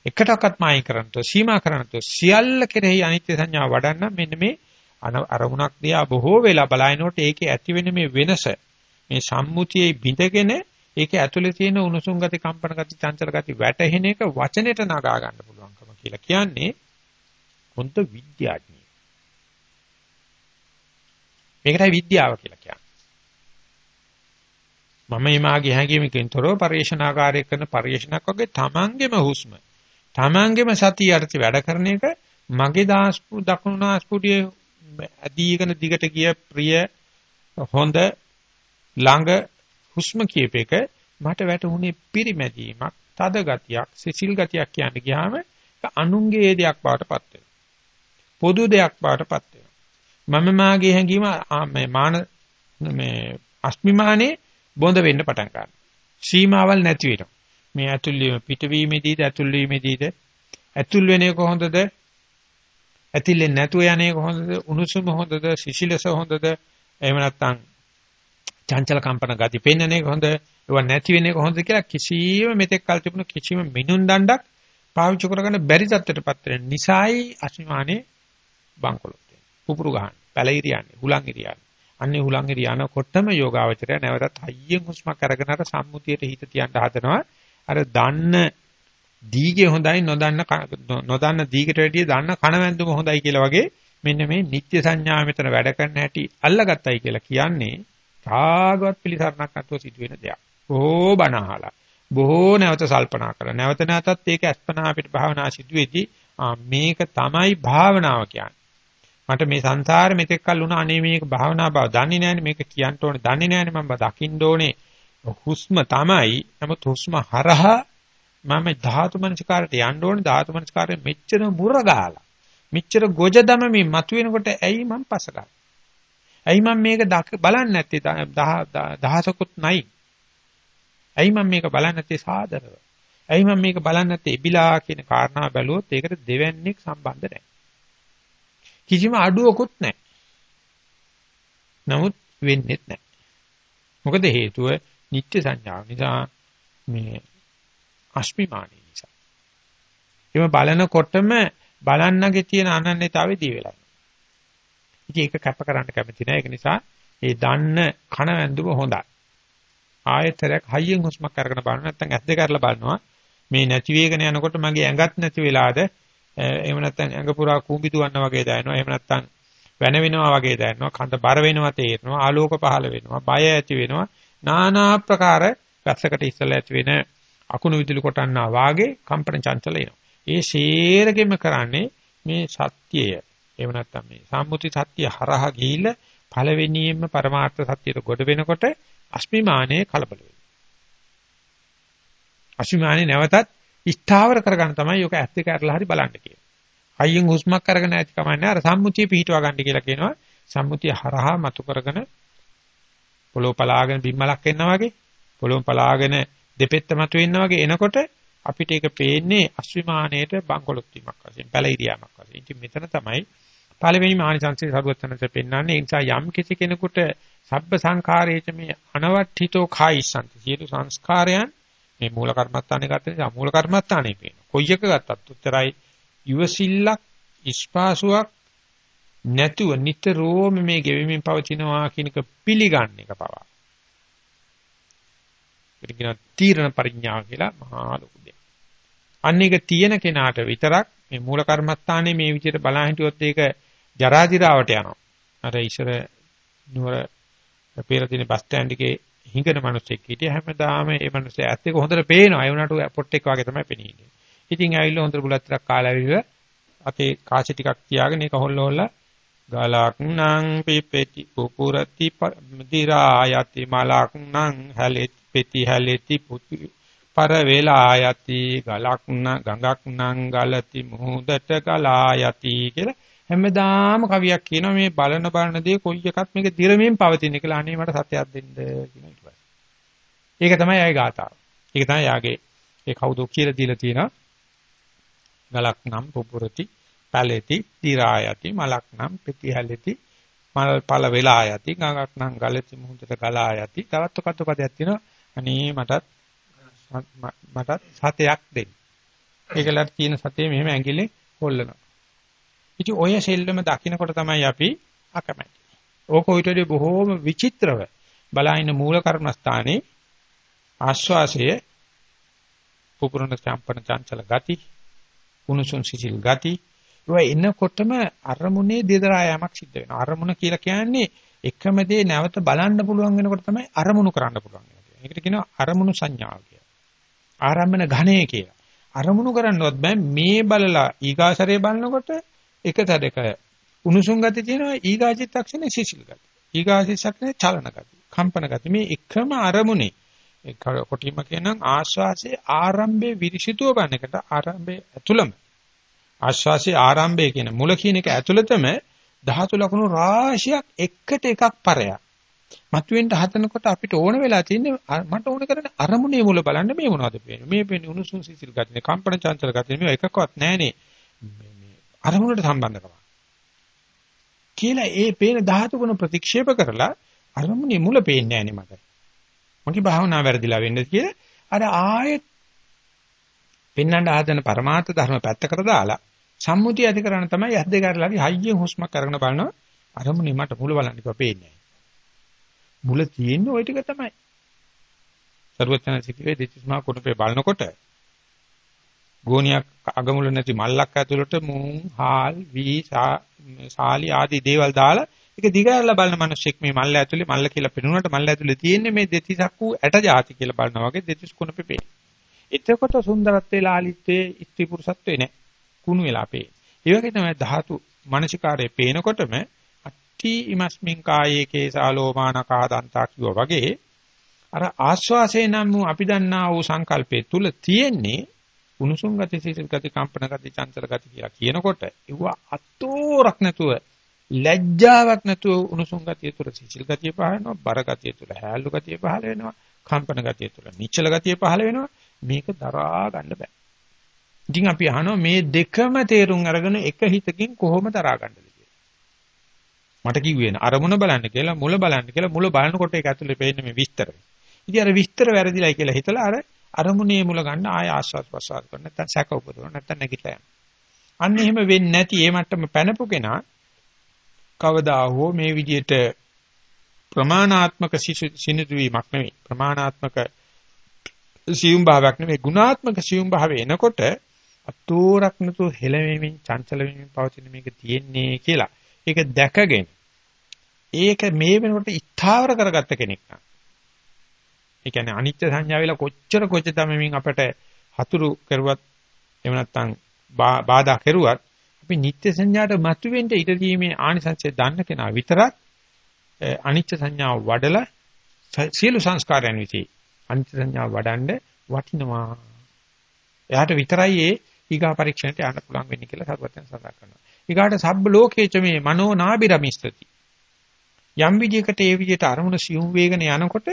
එකටවත් මායින් කරන්නතෝ සීමා කරන්නතෝ සියල්ල කෙරෙහි අනිත්‍ය සංඥා වඩන්න මෙන්න මේ අරමුණක් දිහා බොහෝ වෙලා බලනකොට ඒකේ ඇති වෙන මේ වෙනස මේ සම්මුතියේ බිඳගෙන ඒකේ ඇතුලේ තියෙන උණුසුම් ගති කම්පන ගති චංචල ගති වැටහෙන එක වචනෙට නගා ගන්න පුළුවන්කම කියලා කියන්නේ හොඳ විද්‍යාඥයෙක්. මේකටයි විද්‍යාව කියලා කියන්නේ. මම එමාගේ හැඟීමකින් තොරව පරිේශනාකාරය කරන පරිේශනක් වගේ තමන්ගේම හුස්ම තමන්ගේම සතිය අර්ථ වැඩ කරන එක මගේ දාස්පු දකුණු නාස්පුඩියේ ඇදීගෙන දිගට ගිය ප්‍රිය හොඳ ළඟ හුස්ම කියප එක මට වැටුනේ පිරිමැදීමක් තද ගතියක් සිසිල් ගතියක් කියන්නේ ගියාම අනුන්ගේ දෙයක් බවට පත් වෙනවා පොදු දෙයක් බවට පත් වෙනවා මම මාගේ හැඟීම මේ මාන මේ අස්මිමානේ බොඳ වෙන්න පටන් ගන්නවා. සීමාවල් නැති වෙනවා. මේ ඇතුල් වීම පිටවීමේදීද ඇතුල් වීමේදීද ඇතුල් වෙන්නේ කොහොමදද? ඇතිලෙන්නේ නැතුව යන්නේ කොහොමදද? උණුසුම හොඳද? සිසිලස හොඳද? එහෙම නැත්නම් චංචල කම්පන ගති පෙන්වන්නේ කොහොමද? ඒවා නැති වෙන්නේ කොහොමද කියලා කිසියම් මෙතෙක් කල් තිබුණු කිසිම මිනුම් දණ්ඩක් පාවිච්චි කරගන්න බැරි තත්ත්වයටපත් වෙන නිසායි අස්මිමානේ බංකොලොත් වෙන්නේ. පුපුරු ගන්න. පැලිරියන්නේ හුලං ඉරියන්නේ. අන්නේ හුලං ඉරියනකොටම යෝගාවචරය නැවතත් හයියෙන් හුස්මක් අරගෙන අර සම්මුතියට හිත තියන්න හදනවා. අර දන්න දීගේ හොඳයි නොදන්න නොදන්න දීකට වැඩිය දන්න කණවැන්දුම හොඳයි කියලා වගේ මෙන්න මේ නිත්‍ය සංඥා මෙතන වැඩ කරන්න හැටි අල්ලගත්තයි කියලා කියන්නේ කාගවත් පිළිසරණක් නැතුව සිදුවෙන දෙයක්. බොහෝ බණහලා බොහෝ නැවත සල්පනා කරලා නැවත නැවතත් ඒක අස්පනා අපිට භාවනා සිදුවේදී මේක තමයි භාවනාව කියන්නේ. මට මේ සංසාරෙ මෙතෙක් කල් වුණා අනේ මේක භාවනා බව දන්නේ නැහැනේ. මේක කියන්න ඕනේ දන්නේ නැහැනේ මම දකින්න ඕනේ. හුස්ම තමයි. නමුත් හුස්ම හරහා මම ධාතු මනසිකාරට යන්න ඕනේ. ධාතු මනසිකාරෙ මෙච්චර මුර ගහලා මෙච්චර ගොජ දමමින් මතුවෙනකොට ඇයි මම පසගන්නේ? ඇයි මම මේක බලන්නේ නැත්තේ දහසකුත් නැයි? ඇයි මම මේක බලන්නේ නැත්තේ සාදරව? ඇයි මම මේක බලන්නේ නැත්තේ ඉබිලා කියන කාරණා බැලුවොත් ඒකට දෙවන්නේක් සම්බන්ධ නැහැ. කිසිම අඩුවකුත් නැහැ. නමුත් වෙන්නේ නැහැ. මොකද හේතුව නිත්‍ය සංඥාව නිසා මේ අස්මිමානී නිසා. එම බලනකොටම බලන්නගේ තියෙන අනන්‍යතාවය දී වෙලා. ඉතින් ඒක කැප කරන්න කැමති නැහැ. ඒක නිසා ඒ දන්න කන වැන්දුම හොඳයි. ආයතරයක් හයියෙන් හුස්මක් අරගෙන බලන්න නැත්නම් ඇස් දෙක අරලා බලනවා. මේ නැති වේගන යනකොට මගේ ඇඟත් නැති වෙලාද එහෙම නැත්නම් ඇඟ පුරා කූඹි දුවන්න වගේ දැනෙනවා. එහෙම නැත්නම් වෙන වෙනවා වගේ දැනෙනවා. කඳ බර වෙනවා තේරෙනවා. ආලෝක පහළ වෙනවා. බය ඇති වෙනවා. নানা ආකාර වැස්සකට ඉස්සලා ඇති වෙන අකුණු විදුලි කොටන්නා වාගේ කම්පන චංචල එනවා. ඒ ශේරගෙම කරන්නේ මේ සත්‍යය. එහෙම නැත්නම් මේ සම්මුති සත්‍ය හරහා ගිහිල්ලා පළවෙනියෙන්ම පරමාර්ථ සත්‍යයට ගොඩ වෙනකොට අස්මිමානයේ කලබල වෙනවා. අස්මිමානයේ නැවතත් ස්ථාවර කරගන්න තමයි යෝක ඇත්ත කරලා හරි බලන්න කියන්නේ. අයියෙන් හුස්මක් අරගෙන ඇති කමන්නේ අර සම්මුතිය පිහිටවා ගන්න කියලා කියනවා. සම්මුතිය හරහා මතු කරගෙන පොළොව පලාගෙන බිම්මලක් එනවා වගේ පොළොව පලාගෙන දෙපෙත්ත මතු වෙනවා වගේ එනකොට අපිට ඒක පේන්නේ අස්විමානයේට බංකොලොත් වීමක් වශයෙන් පැලිරියාමක් වශයෙන්. ඉතින් මෙතන තමයි පළවෙනි මානිසංසයේ සරුවත්තනස පෙන්වන්නේ ඒ නිසා යම් කිසි කෙනෙකුට සබ්බ සංඛාරයේච මේ අනවට්ඨිතෝ කායිසන්ති සියලු සංස්කාරයන් මේ මූල කර්මස්ථානේ ගත්ත නිසා මූල කර්මස්ථානේ පේනවා. කොයි එක ගත්තත් උත්තරයි යුවසිල්ලක් ඉස්පාසුවක් නැතුව නිතරම මේ ගෙවෙමින් පවතිනවා කියන එක පිළිගන්න එක පවා. ඒක කියන තීරණ පරිඥා කියලා මහා ලොකු දෙයක්. අන්න ඒක තියෙන කෙනාට විතරක් මේ මූල කර්මස්ථානේ මේ විදිහට බලා හිටියොත් ඒක ජරා දිරාවට යනවා. අර ඉස්සර නුවර පෙරදින බස් ස්ටෑන්ඩ් එකේ හිඟන මිනිස්සෙක් හිටිය හැමදාම ඒ මිනිස්සේ ඇත්ත එක හොඳට පේනවා. ඒ වුණාට පොට් එක වගේ තමයි පෙනීන්නේ. ඉතින් ඇවිල්ලා හොඳට බුලත් ටිකක් කාලා ඇවිල්ලා අතේ කාසි ටිකක් තියාගෙන ඒක හොල්ල හොල්ලා ගලක් නං පිපෙති පුපුරති දිරායති මලක් නං හැලෙති පෙති හැලෙති පුතු පර වේලායති ගලක් ගඟක් නං ගලති මුහුදට ගලායති කියලා හැමදාම කවියක් කියනවා මේ බලන බලන දේ කොයි එකත් මේක දිරමින් පවතින කියලා අනේ මට සත්‍යයක් දෙන්න කියන ඊට පස්සේ. ඒක තමයි ආයේ ගාතාව. ඒක තමයි යාගේ ඒ කවුද කියලා දීලා තියෙනවා. ගලක් නම් පුපුරති පැලෙති දිරායති මලක් නම් පෙති හැලෙති මල් පල වෙලා යති ගඟක් නම් ගලති මුහුදට ගලා යති තවත් කටපදයක් තියෙනවා අනේ මටත් මටත් සතයක් දෙන්න. ඒකලට තියෙන සතේ මෙහෙම ඇඟිලි හොල්ලනවා. ඉතින් ඔය සෙල්ලම දකින්නකොට තමයි අපි අකමැති. ඕක උිටදී බොහෝම විචිත්‍රව බලාින මූල කර්මස්ථානේ ආස්වාසය පුපුරන චම්පන චංචල ගති උණුසුම් සිසිල් ගති ඒවා එනකොටම අරමුණේ දෙදරා යamak සිද්ධ වෙනවා. අරමුණ කියලා කියන්නේ එකම දේ නැවත බලන්න පුළුවන් වෙනකොට තමයි අරමුණු කරන්න පුළුවන් වෙනවා. ඒකට කියනවා අරමුණු සංඥාව කියලා. ආරම්භන ඝණය කියලා. අරමුණු කරන්නවත් බෑ මේ බලලා ඊගාසරේ බලනකොට එකතරක උණුසුම් ගති තියෙනවා ඊගාචිත්තක්ෂණේ සිසිල් ගති. ඊගාචිත්තක්ෂණේ චලන ගති. කම්පන ගති. මේ එකම අරමුණේ කොටිම කියනනම් ආස්වාසේ ආරම්භයේ විරිසිතුව බණකට ආරම්භයේ ඇතුළම ආශ්වාසයේ ආරම්භය කියන මුල කියන එක ඇතුළතම ධාතු ලක්ෂණ රාශියක් එකට එකක් පරයක්. මතුවෙන්න හදනකොට අපිට ඕන වෙලා තියෙන්නේ මට ඕන කරන්නේ අරමුණේ මුල බලන්න මේ මොනවද පේන්නේ. මේ පේන්නේ උණුසුම් සිසිල් ගතිය, කම්පන චංචල ගතිය මේ එකකවත් නැහනේ. මේ අරමුණට සම්බන්ධකම. කියලා ඒ පේන ධාතු ගුණ ප්‍රතික්ෂේප කරලා අරමුණේ මුල පේන්නේ නැහනේ මට. මගේ භාවනාව වැරදිලා වෙන්නේ කියලා අර ආයෙත් පෙන්වන්න ආදන පරමාර්ථ ධර්ම පැත්තකට දාලා සම්මුතිය ඇති කරන්න තමයි ඇස් දෙක අරලාගේ හයියෙන් හුස්මක් අරගෙන බලනවා අරමුණේ මට මුල බලන්න කිව්වා පේන්නේ මුල තියෙන්නේ ওই ටික තමයි සර්වචන සිටිවේ දෙතිස්මා කුණපේ බලනකොට ගෝණියක් අගමුල නැති මල්ලක් ඇතුළට මුං හාල් වී සාලි ආදී දේවල් දාලා ඒක දිගහැරලා බලන මිනිස්සෙක් මේ මල්ල ඇතුලේ මල්ල කියලා පෙනුනට මල්ල ඇතුලේ තියෙන්නේ මේ දෙතිසක් වූ ඇට જાති කියලා බලනවා වගේ දෙතිස් කුණපේ පේන්නේ එතකොට සුන්දරත්වයේ ලාලිත්වයේ ස්ත්‍රී පුරුෂත්වේ නැහැ. කුණු වෙලා පේ. ඒ වගේ තමයි ධාතු මානසිකාරයේ පේනකොටම අට්ටි ඉමස්මින් කායේ කේසාලෝමානකා දන්තා කිව්වා වගේ අර ආස්වාසේ නම් වූ අපි දන්නා වූ සංකල්පයේ තුල තියෙන්නේ උණුසුම් ගති සිසිල් ගති කම්පන ගති චංචල ගති කියලා කියනකොට ඒව අතෝරක් නැතුව ලැජ්ජාවක් නැතුව උණුසුම් ගතිය තුල සිසිල් ගතිය පහළ වෙනවා බර ගතිය තුල හැලු ගතිය පහළ වෙනවා කම්පන ගතිය තුළ නිශ්චල ගතිය පහළ වෙනවා. මේක දරා ගන්න බෑ. ඉතින් අපි අහනවා මේ දෙකම තේරුම් අරගෙන එක හිතකින් කොහොම දරා ගන්නද කියලා. මට කිව්වේ අරමුණ බලන්න කියලා මුල බලන්න කියලා මුල බලනකොට ඒක ඇතුලේ පේන්නේ මේ විස්තර. ඉතින් අර විස්තර වැරදිලයි කියලා හිතලා අර අරමුණේ මුල ගන්න ආය ආස්වාද ප්‍රසාර කරන නැත්නම් සැක උපදවන නැත්නම් නැගිටලා යනවා. අන්න එහෙම වෙන්නේ නැති ඒ මට්ටම පැනපු කෙනා කවදා හෝ මේ විදිහට ප්‍රමාණාත්මක සිනිදු වීමක් නෙවෙයි ප්‍රමාණාත්මක සියුම් භාවයක් නෙවෙයි ගුණාත්මක සියුම් භාවය එනකොට අතෝරක් නතු හෙලෙමින් චංචල වෙමින් පවතින මේක තියෙන්නේ කියලා. ඒක දැකගෙන ඒක මේ වෙනකොට ඉස්තාවර කරගත්ත කෙනෙක් නම් ඒ කියන්නේ අනිත්‍ය සංඥා වෙලා කොච්චර කොච්චර තමමින් අපට හතුරු කරුවත් එහෙම නැත්නම් බාධා කෙරුවත් අපි නිත්‍ය සංඥාට මතුවෙන්න ඉඩ දීමේ ආනිසංසය දන්න කෙනා විතරක් අනිත්‍ය සංඥාව වඩලා සියලු සංස්කාරයන් විසී අනිත්‍ය සංඥාව වඩන්න වටිනවා. එයාට විතරයි ඒ ඊගා පරීක්ෂණයට යන්න පුළුවන් වෙන්නේ කියලා සරුවත්යන් සඳහන් කරනවා. ඊගාට සබ්බ ලෝකේච මේ මනෝ නාබිරමිස්තති. යම් විදියකට ඒ විදියට අරමුණ සියුම් වේගන යනකොට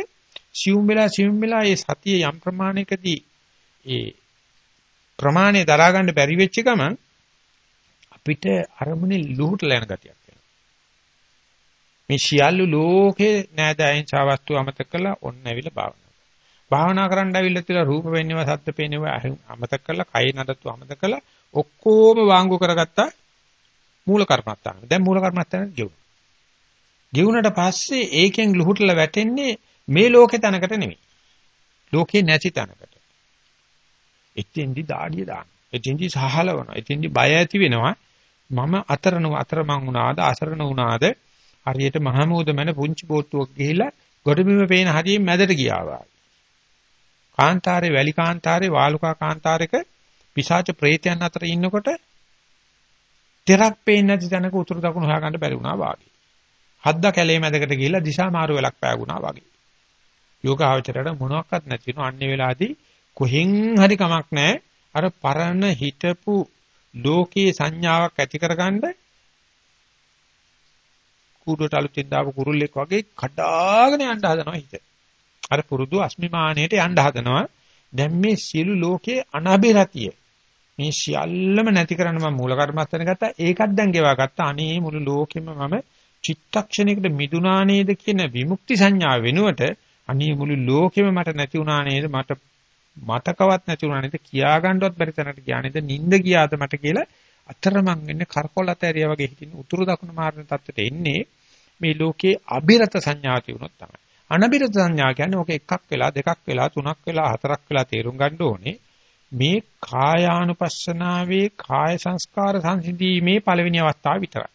සියුම් වෙලා සියුම් වෙලා ඒ සතිය යම් ප්‍රමාණයකදී ඒ ප්‍රමාණය දරා ගන්න බැරි වෙච්ච ගමන් අපිට අරමුණේ ලුහුටලා යන ගතියක් එනවා. මේ සියල්ල ලෝකේ නෑදෑයන් සාවස්තු අමතක කළා ඔන්න ඇවිල්ලා භාවනා. භාවනා කරන්න ඇවිල්ලා තියලා රූප වෙන්නේවා සද්ද පේනේවා අමතක කළා කය නඩත්තු අමතක කළා ඔක්කොම වාංගු කරගත්තා මූල කර්මත්තාන. දැන් මූල කර්මත්තාන ගෙවුණා. ගෙවුනට පස්සේ ඒකෙන් ලුහුටලා වැටෙන්නේ මේ ලෝකේ තැනකට නෙමෙයි. ලෝකේ නැති තැනකට. එතෙන්දි දාඩිය දාන. එතෙන්දි සහලවනවා. එතෙන්දි බය ඇති වෙනවා. මම අතරන අතරමං වුණාද අසරණ වුණාද හරියට මහමෝද මන පුංචි බෝට්ටුවක් ගිහිලා ගොඩබිම පේන හරියෙන් මැදට ගියා වගේ. කාන්තාරේ වැලි කාන්තාරේ වාලුකා කාන්තාරයක පිසාච ප්‍රේතයන් අතර ඉන්නකොට තෙරක් පේන්නේ නැති තැනක උතුරු දකුණු හොයාගන්න බැරි වුණා වාගේ. හද්දා කැලේ මැදකට ගිහිල්ලා දිශා මාරු වෙලක් පෑගුණා වාගේ. යෝගාවචරයට මොනවත් නැති වෙන අන්නේ වෙලාදී කොහෙන් හරි කමක් නැහැ. අර පරණ හිටපු ලෝකයේ සංඥාවක් ඇති කරගන්න කූඩුවට අලුතින් දාපු කුරුල්ලෙක් වගේ කඩාගෙන යන්න හදනවා හිත. අර පුරුදු අස්මිමානයට යන්න හදනවා. දැන් මේ සියලු ලෝකයේ අනබිරතිය මේ සියල්ලම නැති කරන්න මම මූල කර්මස්තන ගත්තා. ඒකත් දැන් ගෙවා ගත්තා. අනේ මුළු ලෝකෙම මම චිත්තක්ෂණයකට මිදුණා නේද කියන විමුක්ති සංඥාව වෙනුවට අනේ මුළු ලෝකෙම මට නැති වුණා නේද? මට මතකවත් නැති වුණා නේද? කියා ගන්නවත් බැරි තැනකට ගියා නේද? නිින්ද ගියාද මට කියලා අතරමං වෙන්නේ කරකොලත ඇරියා වගේ හිටින් උතුරු දකුණු මාර්ගන තත්ත්වයට එන්නේ මේ ලෝකේ අබිරත සංඥා තියුණොත් තමයි. අනබිරත සංඥා කියන්නේ ඔක එකක් වෙලා දෙකක් වෙලා තුනක් වෙලා හතරක් වෙලා තේරුම් ගන්න ඕනේ. මේ කායානුපස්සනාවේ කාය සංස්කාර සංසිඳීමේ පළවෙනි අවස්ථාව විතරයි.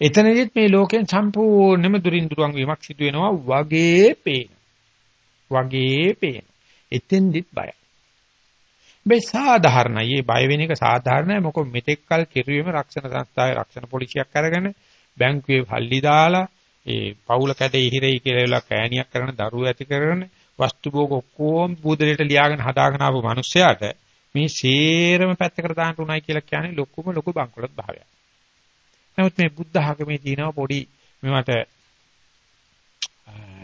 එතනදිත් මේ ලෝකෙන් සම්පූර්ණයෙන්ම දුරින් දුරන් වීමක් සිදු වෙනවා වගේ පේන. වගේ පේන. එතෙන්දිත් බයයි. මේ සාධාරණයි. මේ බය වෙන එක සාධාරණයි. මොකද මෙතෙක් කල කිරුවේම රක්ෂණ සංස්ථාවේ රක්ෂණ පොලිසියක් අරගෙන බැංකුවේ හල්ලි දාලා ඒ පවුල කැඩේ ඉහිරෙයි කියලා වෙලා කෑණියක් කරන දරුවෝ ඇති කරන වස්තු භෝග ඔක්කොම බුදලට ලියාගෙන හදාගෙන ආපු මිනිස්සයාට මේ සේරම පැත්තකට දාන්න උනායි කියලා කියන්නේ ලොකුම ලොකු බංකොලොත් භාවයක්. නමුත් මේ බුද්ධ ආගමේ තියෙනවා පොඩි මේවට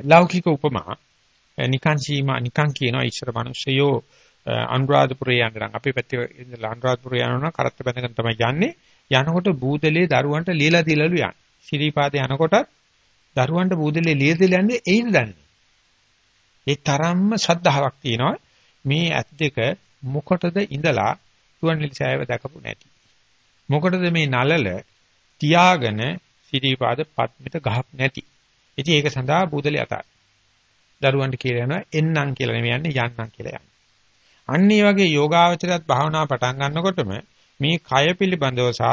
ලෞකික උපමා නිකන් සීමා නිකන් කියනවා ඉස්සර මිනිස්සයෝ අනුරාධපුරේ යනවා අපේ පැත්තේ ඉඳලා අනුරාධපුරේ යනවා කරත්ත බැඳගෙන තමයි යන්නේ. යනකොට බූදලේ දරුවන්ට লীලා දීලලු යන්නේ. ශිරීපාදේ යනකොටත් දරුවන්ට බූදලේ লীලා දීලා යන්නේ එයින් දන්නේ. ඒ තරම්ම ශ්‍රද්ධාවක් තියෙනවා. මේ ඇත් දෙක මොකටද ඉඳලා තුවන්ලිසෑව දැකපු නැති. මොකටද මේ නලල තියාගෙන සිටිපාද පත්මිට ගහක් නැති. ඉතින් ඒක සඳහා බුදලේ අතයි. දරුවන්ට කියලා යනවා එන්නම් කියලා නෙමෙයි යන්නේ යන්නම් කියලා යන්නේ. අන්න ඒ වගේ යෝගාවචරයත් භාවනා පටන් ගන්නකොටම මේ කය පිළිබඳව සහ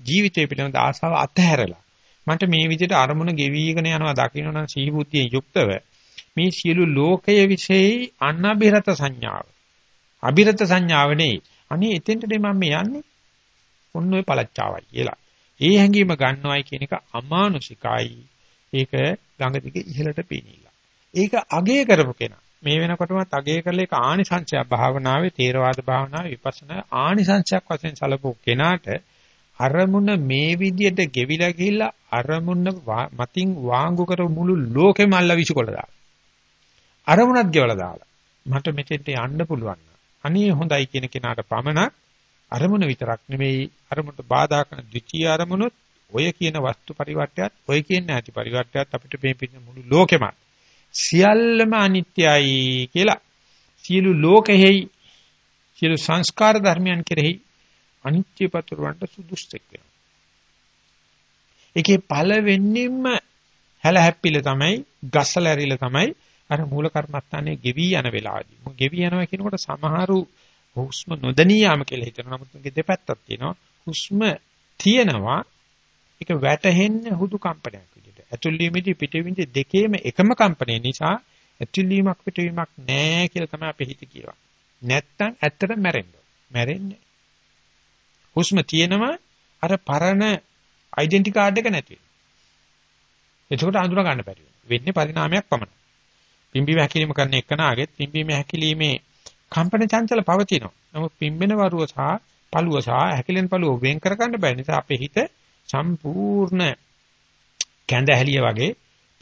ජීවිතය පිළිබඳ ආසාව අත්හැරලා මන්ට මේ විදිහට අරමුණ ගෙවිගෙන යනවා දකින්න නම් සීබුද්ධියෙන් යුක්තව මේ සියලු ලෝකයේ විශේෂයි අනබිරත සංඥාව. අබිරත සංඥාව නෙයි. අනේ එතෙන්ට මම යන්නේ ඔන්න ඔය පළච්චාවයි කියලා. ඒ හැඟීම ගන්නවයි කියන එක අමානුෂිකයි. ඒක ගඟ දිගේ ඉහළට පීනිලා. ඒක අගය කරපු කෙනා. මේ වෙනකොටමත් අගය කරලා ඒක ආනිසංශයක් භාවනාවේ තේරවාද භාවනාවේ විපස්සනා ආනිසංශයක් වශයෙන් සැලකපු කෙනාට අරමුණ මේ විදියට ගෙවිලා ගිහිල්ලා අරමුණ මතින් වාංගු කර මුළු ලෝකෙම අල්ල විසිකොල දාන. අරමුණක් ගෙවලා දාලා මට මෙතෙන්ට යන්න පුළුවන්. අනේ හොඳයි කියන කෙනාට පමණක් අරමුණ විතරක් නෙමෙයි අරමුණට බාධා කරන ද්විතීයි අරමුණුත් ඔය කියන වස්තු පරිවර්තයත් ඔය කියන නැති පරිවර්තයත් අපිට මේ පිටින් මුළු ලෝකෙම සියල්ලම අනිත්‍යයි කියලා සියලු ලෝකෙහි සියලු සංස්කාර ධර්මයන් කෙරෙහි අනිත්‍ය පතුරවන්න සුදුස්සෙක් වෙනවා. ඒකේ පළවෙනිම හැලහැප්පිල තමයි ගස්සලැරිල තමයි අර මූල කර්මස්ථානයේ ගෙවි යන වෙලාවදී. මොකද ගෙවි යනවා කියනකොට සමහරු හුස්ම නොදනියාම කියලා හිතනවා. නමුත් මේකේ දෙපැත්තක් තියෙනවා. හුස්ම තියෙනවා ඒක වැටෙන්නේ හුදු කම්පනයක් විදිහට. ඇතුල් වීමේදී පිටවීමේදී දෙකේම එකම කම්පනය නිසා ඇතුල් වීමක් පිටවීමක් නැහැ කියලා තමයි අපි හිත කියවා. නැත්තම් ඇත්තට මැරෙන්න. මැරෙන්නේ. හුස්ම තියෙනවා අර පරණ ඩෙන්ටි කාඩ් එක නැති වෙනවා. එතකොට අඳුර ගන්න බැරි වෙන්නේ පරිණාමයක් පමණයි. පිම්බීම හැකිලිම කරන එකනාගෙත් පිම්බීම හැකිලිමේ කම්පන චංචල පවතිනවා. නමුත් පිම්බෙන වරුව සහ පළුව සහ හැකිලෙන පළුව වෙන් කර ගන්න බැරි නිසා අපේ හිත සම්පූර්ණ කැඳ ඇහැලිය වගේ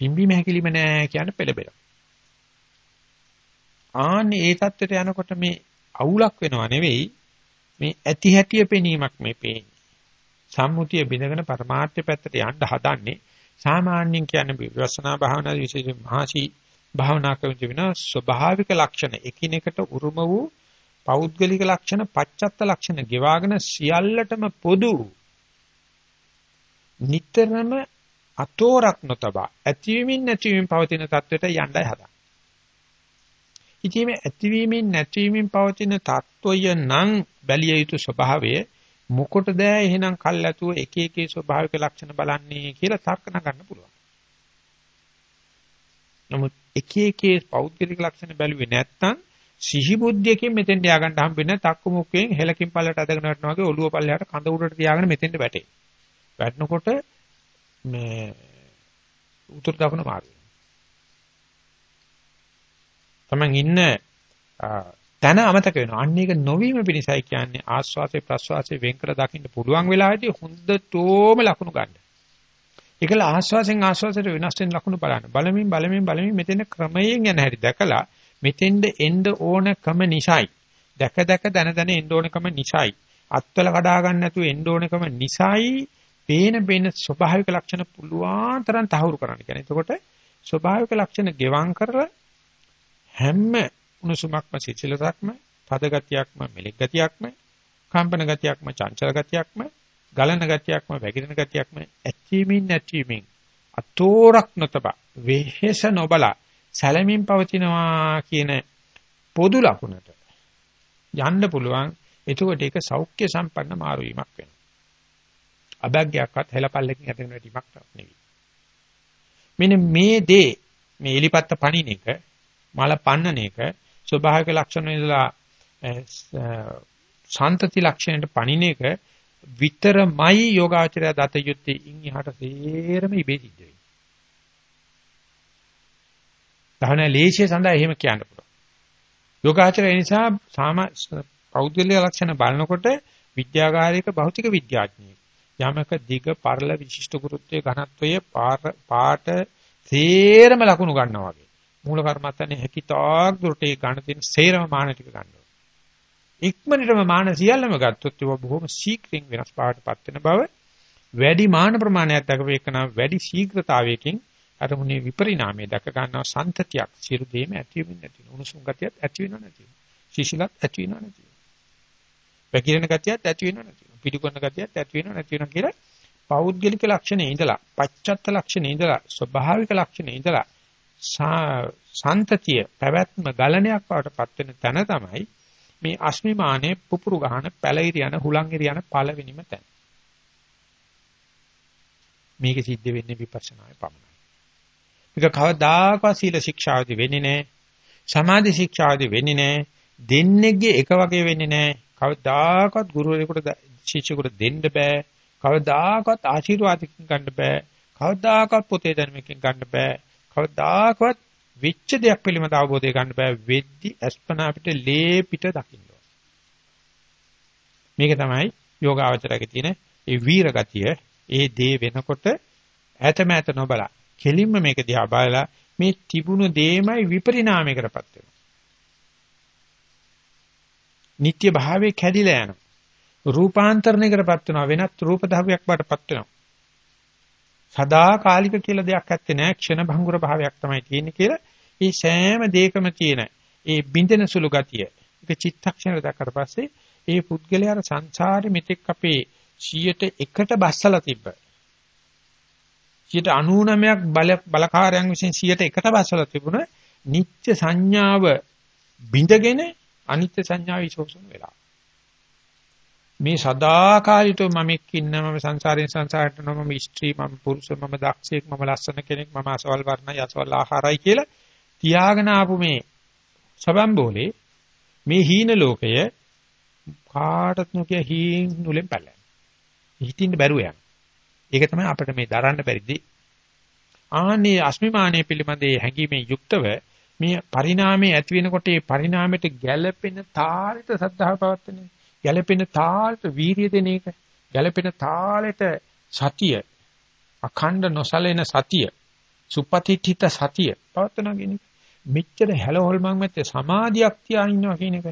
පිම්බීම හැකිලිම නෑ කියන පෙළබෙල. ආන්නේ ඒ தත්ත්වයට යනකොට මේ අවුලක් වෙනව නෙවෙයි මේ ඇති හැටිය පෙනීමක් මේ පේන්නේ. සම්මුතිය බිඳගෙන පරමාර්ථය පැත්තට යන්න හදන්නේ සාමාන්‍යයෙන් කියන්නේ විපස්සනා භාවනා විශේෂයෙන් මහසි භාවනා කරන ජීවිනා ස්වභාවික ලක්ෂණ එකිනෙකට උරුම වූ පෞද්ගලික ලක්ෂණ පච්චත්ත ලක්ෂණ ගෙවාගෙන සියල්ලටම පොදු නිතරම අතෝරක් නොතබා ඇතිවීමින් නැතිවීම පවතින தത്വෙට යණ්ඩයි හදා. ඉතින් ඇතිවීමෙන් නැතිවීමෙන් පවතින தত্ত্বය නම් බැලිය යුතු ස්වභාවය මොකටද එහෙනම් කල්ැතුව එක එකේ ස්වභාවික ලක්ෂණ බලන්නේ කියලා තර්කන ගන්න පුළුවන්. නමුත් එක එකේ පෞද්ගලික ලක්ෂණ බැලුවේ නැත්නම් සිහි බුද්ධියකින් මෙතෙන්ට ය아가න්න හම්බෙන්නේ තක්කු මුක්කෙන් හෙලකින් පල්ලට අදගෙන වටනවා වගේ ඔළුව පල්ලයට කඳ උඩට තියාගෙන මෙතෙන්ට වැටේ. වැටෙනකොට මේ උතුරු දකුණ මාරු තමන් ඉන්න තන අමතක වෙනවා. අන්න ඒක නොවීම පිණිසයි කියන්නේ ආස්වාසේ ප්‍රස්වාසේ වෙන් කර දකින්න පුළුවන් වෙලාවේදී හොඳටම ලකුණු ගන්න. ඒකල ආස්වාසෙන් ආස්වාසයට වෙනස් වෙන ලකුණු බලන්න. බලමින් බලමින් බලමින් මෙතන ක්‍රමයෙන් යන හැටි දැකලා මෙතෙන්ද එන්න ඕනකම නිසයි. දැක දැක දන දන එන්න ඕනකම නිසයි. අත්වල කඩා ගන්න නැතුව එන්න ඕනකම නිසයි. පේන පේන ස්වභාවික ලක්ෂණ පුළුවන් තරම් තහවුරු කරන්න කියන්නේ. එතකොට ස්වභාවික ලක්ෂණ ගෙවම් කරලා හැම උණුසුමක්ම සිසිලසක්ම පද ගතියක්ම මෙලෙක් ගතියක්ම කම්පන ගතියක්ම චංචල ගතියක්ම ගලන ගතියක්ම වැగిරෙන ගතියක්ම ඇතිවීමින් නැතිවීමින් අතෝරක් නොතබ වෙහෙස නොබලා සැලමින් පවතිනවා කියන පොදු ලකුණට යන්න පුළුවන්. එතකොට ඒක සෞඛ්‍ය සම්පන්න මාරු වීමක් වෙනවා. අභාග්‍යයක්වත් හෙලපල්ලකින් ඇති වෙන ටිමක් නෙවෙයි. මෙන්න මේ දේ මේ එලිපත්ත පණින එක මල පන්නන එක ස්වභාවික ලක්ෂණ ඉඳලා සාන්තති ලක්ෂණයට පණින එක විතරමයි යෝගාචරය දත යුත්තේ ඉන් එහාට සේරම ඉබේ සිද්ධ වෙන්නේ. දහන ලේසිය සඳහා එහෙම කියන්න පුළුවන්. යෝගාචරය නිසා සාම පෞද්ගලික ලක්ෂණ බලනකොට විද්‍යාගාරික භෞතික විද්‍යාඥයෙක් යමක දිග පරල විශිෂ්ට ගුරුත්වයේ ඝනත්වයේ පාට සේරම ලකුණු ගන්නවා වගේ. මූල කර්මත්තන්නේ හැකිතාක් දුරට ඒ ගන්න තියෙන සේරම මාන ටික ගන්නවා. ඉක්මනටම මාන සියල්ලම ගත්තොත් ඒක බොහොම ශීක්‍රයෙන් වෙනස් පාටපත් වෙන බව වැඩි මාන ප්‍රමාණයක් දක්වේකන වැඩි ශීඝ්‍රතාවයකින් අරමුණේ විපරිණාමය දක ගන්නවා. සන්තතියක් සියලු දෙයක්ම ඇති වෙන්නේ නැති වෙන උණුසුම් ගතියත් ඇති වෙනව නැති වෙන ශිශිලත් ඇති වෙනව නැති වෙන වැකිරෙන ගතියත් ඇති වෙනව නැති වෙන පිටිකොන්න ගතියත් ඇති වෙනව නැති වෙන කියලා පෞද්ගලික ලක්ෂණේ ඉඳලා පච්චත්ත ලක්ෂණේ ඉඳලා ස්වභාවික ලක්ෂණේ ඉඳලා සන්තතිය පැවැත්ම ගලණයක් වඩටපත් වෙන තැන තමයි මේ අස්මිමානේ පුපුරු ගහන පැලිරි යන හුලංගිරි යන පළවෙනිම තැන. මේක සිද්ධ වෙන්නේ විපස්සනායේ පමණයි. මේක කවදාකවත් සීල ශික්ෂාවදී වෙන්නේ නැහැ. සමාධි ශික්ෂාවදී වෙන්නේ නැහැ. දෙන්නේගේ එක වගේ වෙන්නේ නැහැ. කවදාකවත් ගුරුවරයෙකුට ශිෂ්‍යයෙකුට දෙන්න බෑ. කවදාකවත් ආශිර්වාදකින් ගන්න බෑ. කවදාකවත් පොතේ දැනුමකින් ගන්න බෑ. කවදාකවත් වෙච්ච දෙයක් පිළිබඳ අවබෝධය ගන්න බෑ වෙද්දි අස්පනා අපිට ලේ පිට දකින්න මේක තමයි යෝගාවචරයේ තියෙන ඒ වීර ගතිය ඒ දේ වෙනකොට ඈතමෑත නොබලා කෙලින්ම මේක දිහා බලලා මේ තිබුණු දෙයමයි විපරිණාමයකටපත් වෙනවා. නිට්ටය භාවයේ කැඩිලා යනවා. රූපාන්තරණයකටපත් වෙනවා වෙනත් රූප ධර්මයක් බාටපත් වෙනවා. සදාකාලික කියලා දෙයක් ඇත්තේ නැහැ ක්ෂණ භංගුර භාවයක් තමයි තියෙන්නේ කියලා. මේ සෑම දෙයකම තියෙන ඒ බින්දෙන සුළු ගතිය. ඒක චිත්තක්ෂණ දැක්කට පස්සේ ඒ පුද්ගලයාට සංසාරෙ මෙතෙක් අපේ 100ට 1ට බස්සලා තිබ්බ. 99ක් බල බලකාරයන් විසින් 100ට 1ට බස්සලා තිබුණ නිත්‍ය සංඥාව බිඳගෙන අනිත්‍ය සංඥාව විශ්ෝසන වෙලා. මේ සදාකාලිතව මම ඉන්න මම සංසාරයෙන් සංසාරයට නම මම ස්ත්‍රී මම පුරුෂ මම දක්ෂයෙක් මම ලස්සන කෙනෙක් මම අසවල් වර්ණයි අසවල් ආහාරයි කියලා තියාගෙන ආපු මේ සබම්බෝලේ මේ හීන ලෝකය කාටත් නොකිය හීන් නුලෙන් පැලලා. හිතින්න බැරුව යන. ඒක තමයි අපිට මේ දරන්න බැරිදි. ආන්නේ අස්මිමානයේ පිළිබඳේ හැඟීමේ යුක්තව මේ පරිණාමයේ ඇති වෙනකොට ඒ පරිණාමයට ගැළපෙන තාරිත සද්ධාව පවත්වන්නේ. ගැළපෙන තාලට වීරිය දෙන එක. ගැළපෙන තාලෙට සතිය අඛණ්ඩ නොසලෙන සතිය සුපතිත්ථිත සතිය පවත්වනවා කියන එක. මෙච්චර හැලහොල්මන් මැත්තේ සමාධියක් තියා ඉන්නවා කියන එක.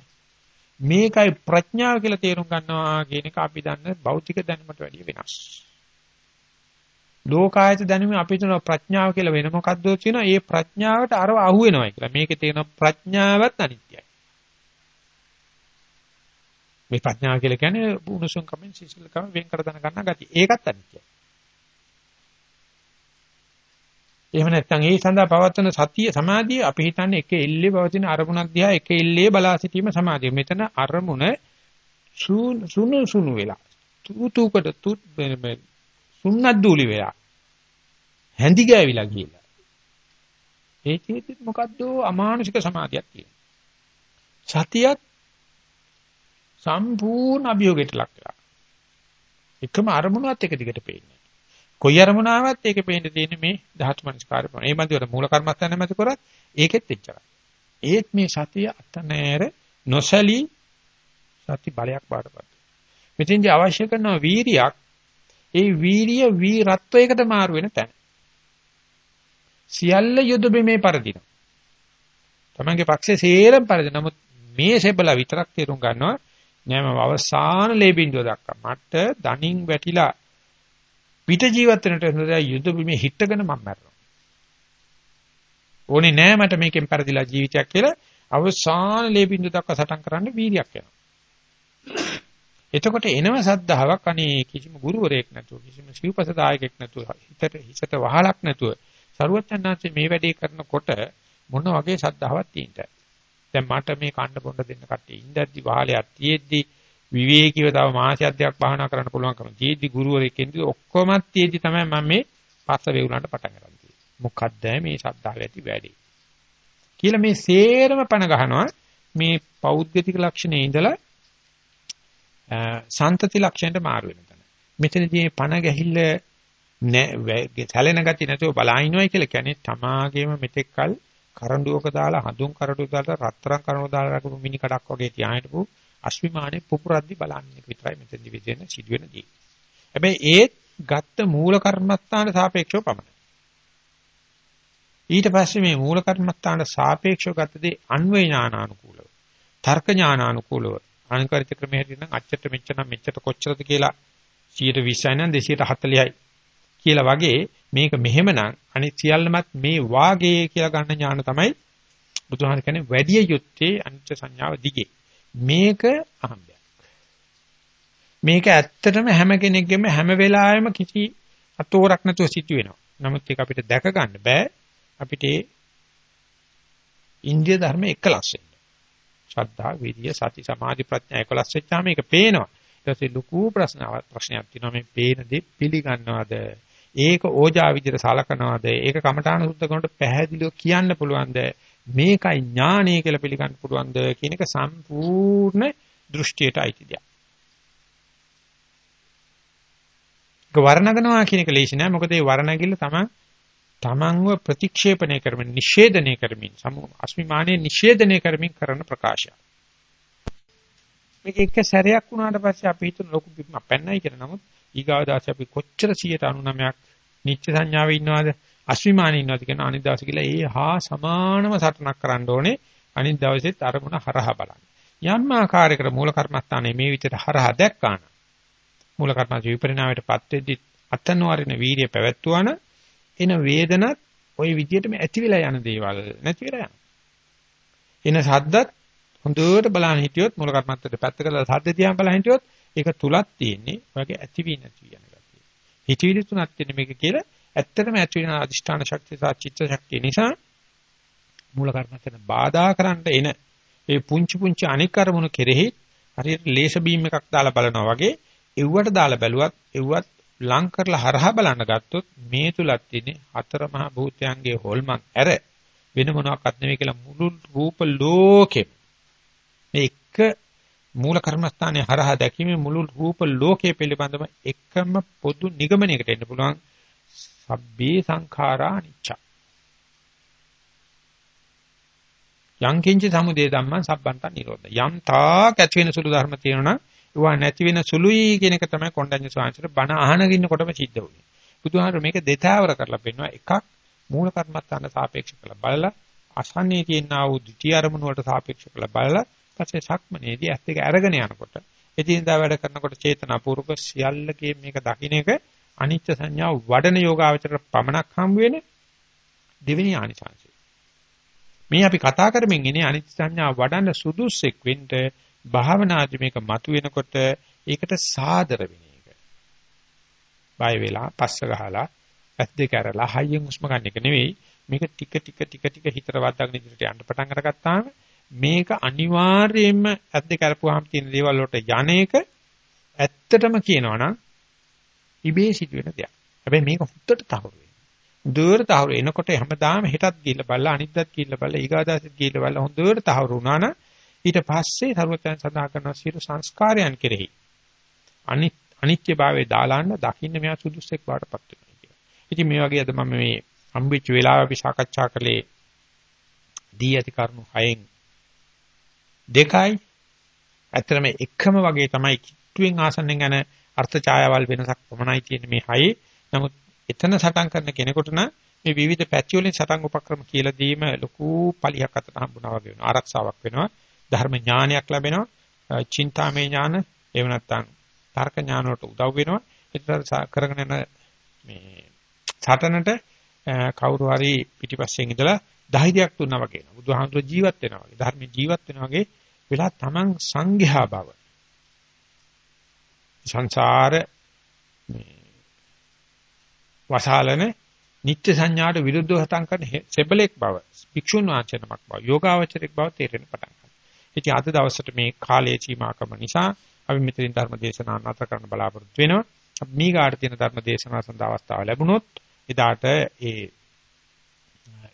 මේකයි ප්‍රඥාව කියලා තේරුම් ගන්නවා කියන එක අපි දන්න භෞතික දැනුමට වැඩිය වෙනස්. ලෝකායත දැනුම අපි තුන ප්‍රඥාව කියලා වෙන මොකක්ද කියනවා ඒ ප්‍රඥාවට අරව අහු වෙනවා කියලා. මේකේ තියෙන ප්‍රඥාවත් අනිත්‍යයි. මේ ප්‍රඥාව කියලා කියන්නේ උණුසුම් කමෙන් සිසිල් කම වෙන් කර දන ගන්න ගතිය. ඒකත් අනිත්‍යයි. එහෙම නැත්නම් ඒ සඳහා පවත්වන සතිය සමාධිය අපි හිතන්නේ එක එල්ලේ පවතින අරමුණක් දිහා එක එල්ලේ බලා සිටීම සමාධිය. මෙතන අරමුණ සුණු සුණු වෙලා තුතුකට තුත් සුන්නත් දූලි වෙලා හැඳි ගෑවිලා ගිහලා. ඒ චේතිත් මොකද්ද අමානුෂික සමාධියක් තියෙනවා. සතියත් සම්පූර්ණ අභියෝගයට ලක් වෙලා. එකම අරමුණවත් එක දිගට පේන්නේ. කොයි අරමුණාවත් ඒකේ පේන්න තියෙන්නේ මේ ධාතු මනස්කාරය. මේ මන්දියට මූල කර්මස්ථාන මත කරත් ඒකෙත් එච්චරයි. ඒත් මේ සතිය අතනෑර නොසලී සති බලයක් බාටපත්. මෙතෙන්දී අවශ්‍ය කරන වීරියක් ඒ වීරිය වීරත්වයකට මාරු වෙන තැන. සියල්ල යුද බිමේ පරදින. තමන්ගේ පක්ෂේ සේරම පරදින. නමුත් මේ සෙබලා විතරක් තේරුම් ගන්නවා නෑ මම අවසාන ලේබින්දුව දක්වා මට දණින් වැටිලා පිට ජීවත් වෙනට හොඳයි යුද බිමේ හිටගෙන මම මැරෙනවා. ඕනේ නෑ මට මේකෙන් පරිදිලා ජීවිතයක් කියලා අවසාන ලේබින්දුව දක්වා සටන් කරන්න වීර්යයක් යනවා. එතකොට එනව සද්ධාාවක් අනේ කිසිම ගුරුවරයෙක් නැතුව කිසිම ශිවපසදායකෙක් නැතුව හිතට හිසට වහලක් නැතුව සරුවචනාංශේ මේ වැඩේ කරනකොට මොන වගේ සද්ධාවක් තියෙනද දැන් මට මේ කන්න බොන්න දෙන්න කට්ටිය ඉඳද්දි වහලයක් තියෙද්දි විවේකීව තව මාසයක් දෙකක් භාවනා කරන්න පුළුවන්කම තියෙද්දි ගුරුවරයෙක් ඉඳි ඔක්කොමත් තියෙද්දි තමයි මම මේ පස්ස වේුණාට පටන් ගන්න තියෙන්නේ. මොකද්ද මේ ශ්‍රද්ධාව ඇති වැඩි. කියලා මේ සේරම පණ ගහනවා මේ පෞද්ගලික ලක්ෂණේ ඉඳලා සන්තති ලක්ෂණයට මාරු වෙන තැන. මෙතනදී මේ පණ ගැහිල්ල සැලෙන ගති නැතුව බලාිනවයි කියලා කියන්නේ තමාගේම මෙතෙක්කල් කරඬුවක දාලා හඳුන් කරඬුවක දාලා රත්තරන් කරඬුවක දාලා රකපු මිනි කඩක් වගේ තියාහිටපු අශ්විමානේ පුපුරද්දි බලන්නේ විතරයි මෙතෙන්දි විදෙන සිදුවෙන දේ. හැබැයි ඒත් ගත්ත මූල කර්මස්ථාන සාපේක්ෂව පමණයි. ඊට පස්සේ මේ මූල කර්මස්ථාන සාපේක්ෂව ගත දේ අන්වේ ඥානානුකූලව තර්ක ඥානානුකූලව අනුකරිත ක්‍රමයට නම් අච්චට මෙච්චර මෙච්චර කොච්චරද කියලා 120යි නම් 240යි කියලා වගේ මේක මෙහෙමනම් අනිත් සියල්ලමත් මේ වාගේ කියලා ගන්න ඥාන තමයි බුදුහාම කියන්නේ වැඩි යුත්තේ අනිත්‍ය සංඥාව දිගේ. මේක අහම්බයක්. මේක ඇත්තටම හැම කෙනෙක්ගෙම හැම වෙලාවෙම කිසි අතෝරක් නැතුව සිටු වෙනවා. නමුත් ඒක අපිට දැක ගන්න බෑ. අපිට ඉන්දිය ධර්ම එකලස් වෙන්න. ශ්‍රද්ධා, විරිය, සති, සමාධි, ප්‍රඥා එකලස් වෙච්චාම මේක පේනවා. ඊට පස්සේ ලুকু ප්‍රශ්න ප්‍රශ්නයක් තියෙනවා මේ පේන දේ පිළිගන්නවද? ඒක ඕජා විදිහට සලකනවාද? ඒක කමඨාන සුද්ධ කරනකොට පැහැදිලිව කියන්න පුළුවන්ද? මේකයි ඥානය කියලා පිළිගන්න පුළුවන්ද කියන එක සම්පූර්ණ දෘෂ්ටියට අයිති දෙයක්. ඒක වර්ණගනවා කියන එක ලේසි නෑ. මොකද ඒ වර්ණගිල්ල තමයි තමන්ව ප්‍රතික්ෂේපණය කරමින් නිෂේධනය කරමින් සමු අස්මිමානයේ නිෂේධනය කරමින් කරන ප්‍රකාශය. මේක එක සැරයක් වුණාට පස්සේ අපි හිතන ලොකු බිම්ම පැන්නයි කියලා. නමුත් ඊගාව දාසේ අපි කොච්චර 199ක් නිත්‍ය සංඥාවේ ඉන්නවද? අස්විමානී ඉන්නවාද කියන අනිත් දවසේ කියලා ඒ හා සමානම සටනක් කරන්න ඕනේ අනිත් දවසෙත් අරමුණ හරහා බලන්න. යම් ආකාරයකට මූල කර්මස්ථානයේ මේ විදිහට හරහා දැක්කාන මූල කර්මස්ථ විපරිණාමයටපත් වෙද්දි අතනවරින වීර්ය පැවැත්වුවාන එන වේදනත් ওই විදිහටම ඇති වෙලා යන දේවල් නැති වෙලා යනවා. එන සද්දත් හොඳට බලන්න හිටියොත් මූල කර්මත්තට පැත්ත කරලා සද්ද දිහා බලන්න හිටියොත් ඒක තුලක් තියෙන්නේ ඔයගේ ඇති වී නැති යන ගතිය. හිතවිලි තුනක් තියෙන මේක කියලා ඇත්තටම ඇති වෙන අදිෂ්ඨාන ශක්තිය සහ චිත්ත ශක්තිය නිසා මූල කර්මත්තට බාධා කරන්න එන ඒ පුංචි පුංචි අනික් අරමුණු කෙරෙහි හරියට ලේස බීම් එකක් දාලා බලනවා වගේ එව්වට දාලා බැලුවත් එව්වත් ලං කරලා හරහා බලන්න ගත්තොත් මේ තුලක් තියෙන්නේ හතර මහා භූතයන්ගේ හොල්මන් ඇර වෙන මොනවාක්වත් නෙවෙයි කියලා මුළු රූප ලෝකෙම මේ එක මූල කර්මස්ථානයේ හරහා දැකීමේ මුළු රූප ලෝකයේ පිළිබඳව එකම පොදු නිගමනයකට එන්න පුළුවන්. සබ්බේ සංඛාරා අනිච්ච. යං කිංච සමුදේ ධම්මං සබ්බන්ත නිරෝධ. යම් තාක් ඇති වෙන සුළු ධර්ම තියෙනවා ඒවා නැති වෙන සුළුයි කියන එක තමයි කොණ්ඩඤ්ඤ ස්වාමීන් බණ අහන ඉන්නකොටම සිද්ධ වුනේ. බුදුහාමර මේක දෙතාවර කරලා පෙන්නවා එකක් මූල කර්මත්තාන සාපේක්ෂ කරලා බලලා අසන්නේ තියෙනා වූ ද්විතිය අරමුණු වලට සාපේක්ෂ කරලා බලලා පස්සේ සක්මනේදී ඇස් දෙක අරගෙන යනකොට එදිනදා වැඩ කරනකොට චේතනාපූර්වක සියල්ලකේ මේක දකින්න එක අනිත්‍ය සංඥාව වඩන යෝගාවචර පමණක් හම් වෙන දෙවෙනි ආනිසංසය මේ අපි කතා කරමින් ඉන්නේ අනිත්‍ය සංඥා වඩන්න සුදුස්සෙක් වෙන්න භාවනාදි මේක මතුවෙනකොට ඒකට සාදර වෙන එක. බය වෙලා පස්ස ගහලා ඇස් දෙක අරලා හයියෙන් හුස්ම ගන්න එක නෙවෙයි මේක ටික ටික ටික ටික හිතට වද්දාගෙන ඉදිරියට යන්න පටන් අරගත්තාම මේක අනිවාර්යයෙන්ම ඇස් දෙක අරපුවාම තියෙන දේවල් වලට යන්නේක ඇත්තටම කියනවනම් ඉබේ සිදුවෙන දෙයක්. හැබැයි මේක හුත්තට තහවුරු හොඳට තහවුරු එනකොට හැමදාම හෙටත් ගිහිල්ලා බලලා අනිද්දාත් ගිහිල්ලා බලලා ඊගාදාසෙත් ගිහිල්ලා බලලා හොඳට තහවුරු වුණා නම් ඊට පස්සේ සර්වඥයන් සඳහන් කරන සියලු සංස්කාරයන් කෙරෙහි අනිත්‍යභාවයේ දාලාන්න දකින්න මෙයා සුදුස්සෙක් වාටපත් වෙනවා කියලා. ඉතින් මේ වගේ අද මම මේ හම්බෙච්ච වෙලාව අපි සාකච්ඡා කළේ දී ඇති කරුණු හයෙන් දෙකයි ඇත්තටම එකම වගේ තමයි කිට්ටුවෙන් ආසන්නෙන් යන අර්ථ ඡායාවල් වෙනසක් පමණයි තියෙන්නේ මේ හයේ. නමුත් එතන සටන් කරන කෙනෙකුට නම් මේ විවිධ පැති වලින් සටන් උපක්‍රම කියලා දීම ලොකු පලියක් අතට හම්බුනා වගේ වෙනවා. ආරක්ෂාවක් වෙනවා. ධර්ම ඥානයක් ලැබෙනවා. චින්තාමය ඥාන එහෙම නැත්නම් තර්ක ඥාන වලට උදව් වෙනවා. ඒතර කරගෙන යන මේ සටනට කවුරු හරි පිටිපස්සෙන් ඉඳලා ධෛර්යයක් දුන්නා වගේ නේද? බුදුහාමුදුර ජීවත් වෙනවා වගේ. ධර්ම ජීවත් වෙනවා වගේ වෙලා තමන් සංඝයා බව. සංසාර මේ වසාලන නිත්‍ය සංඥාට විරුද්ධව හතන් කරන සෙබලෙක් බව, භික්ෂුන් වහන්සේනමක් බව, යෝගාවචරයක් බව තේරෙන්න පටන් ගන්නවා. ඉතින් අද දවසට මේ කාලයේ සීමාකම නිසා අපි මෙතනින් ධර්ම දේශනාව නතර කරන්න බලාපොරොත්තු වෙනවා. අපි මීගාට තියෙන ධර්ම දේශනාව සඳහා අවස්ථාව ලැබුණොත් එදාට ඒ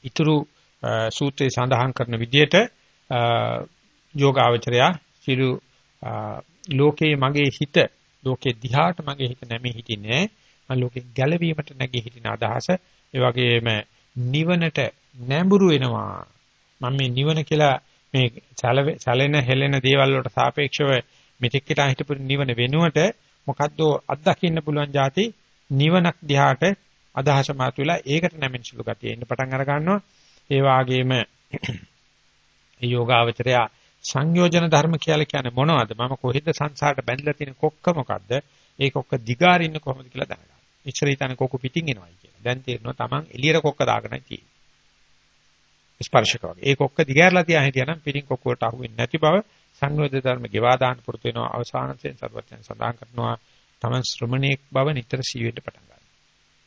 ඊතුරු සූත්‍රයේ සඳහන් කරන විදිහට යෝගාවචරයා සිළු ලෝකේ මගේ හිත ලෝකේ දිහාට මගේ හිත නැමී හිටින්නේ ලෝකෙන් ගැලවීමට නැගී හිටින අදහස ඒ වගේම නිවනට නැඹුරු වෙනවා. මම මේ නිවන කියලා මේ සැලෙන හෙලෙන දේවල් වලට සාපේක්ෂව මෙතෙක් හිටා හිටපු නිවන වෙනුවට මොකද්ද අත්දකින්න පුළුවන් જાති නිවනක් දිහාට අදහස මාතු වෙලා ඒකට නැමෙන සුළු ගතිය එන්න පටන් අර ගන්නවා. ඒ වාගේම යෝගාවචරය සංයෝජන ධර්ම කියලා කියන්නේ මොනවද මම කොහෙද සංසාරට බැඳලා තියෙන කොක්ක මොකද්ද ඒ කොක්ක දිගාරින්න කොහොමද කියලා දැනගන්න ඉස්සර හිතන්නේ කොක්ක පිටින් එනවයි කියලා. දැන් තේරෙනවා Taman එළියට කොක්ක දාගෙනයි තියෙන්නේ. ස්පර්ශක වගේ. ඒ කොක්ක දිගහැරලා තියා හිටියනම් පිටින් කොක්ක වලට අහු වෙන්නේ නැති බව සංයෝජ ධර්ම ගෙවා දාන්න පුරුදු වෙනවා. අවසානයෙන් සර්වඥයන් සඳහන් කරනවා Taman ශ්‍රමණේක් බව නිතර සීවෙන්න පටන් ගන්නවා.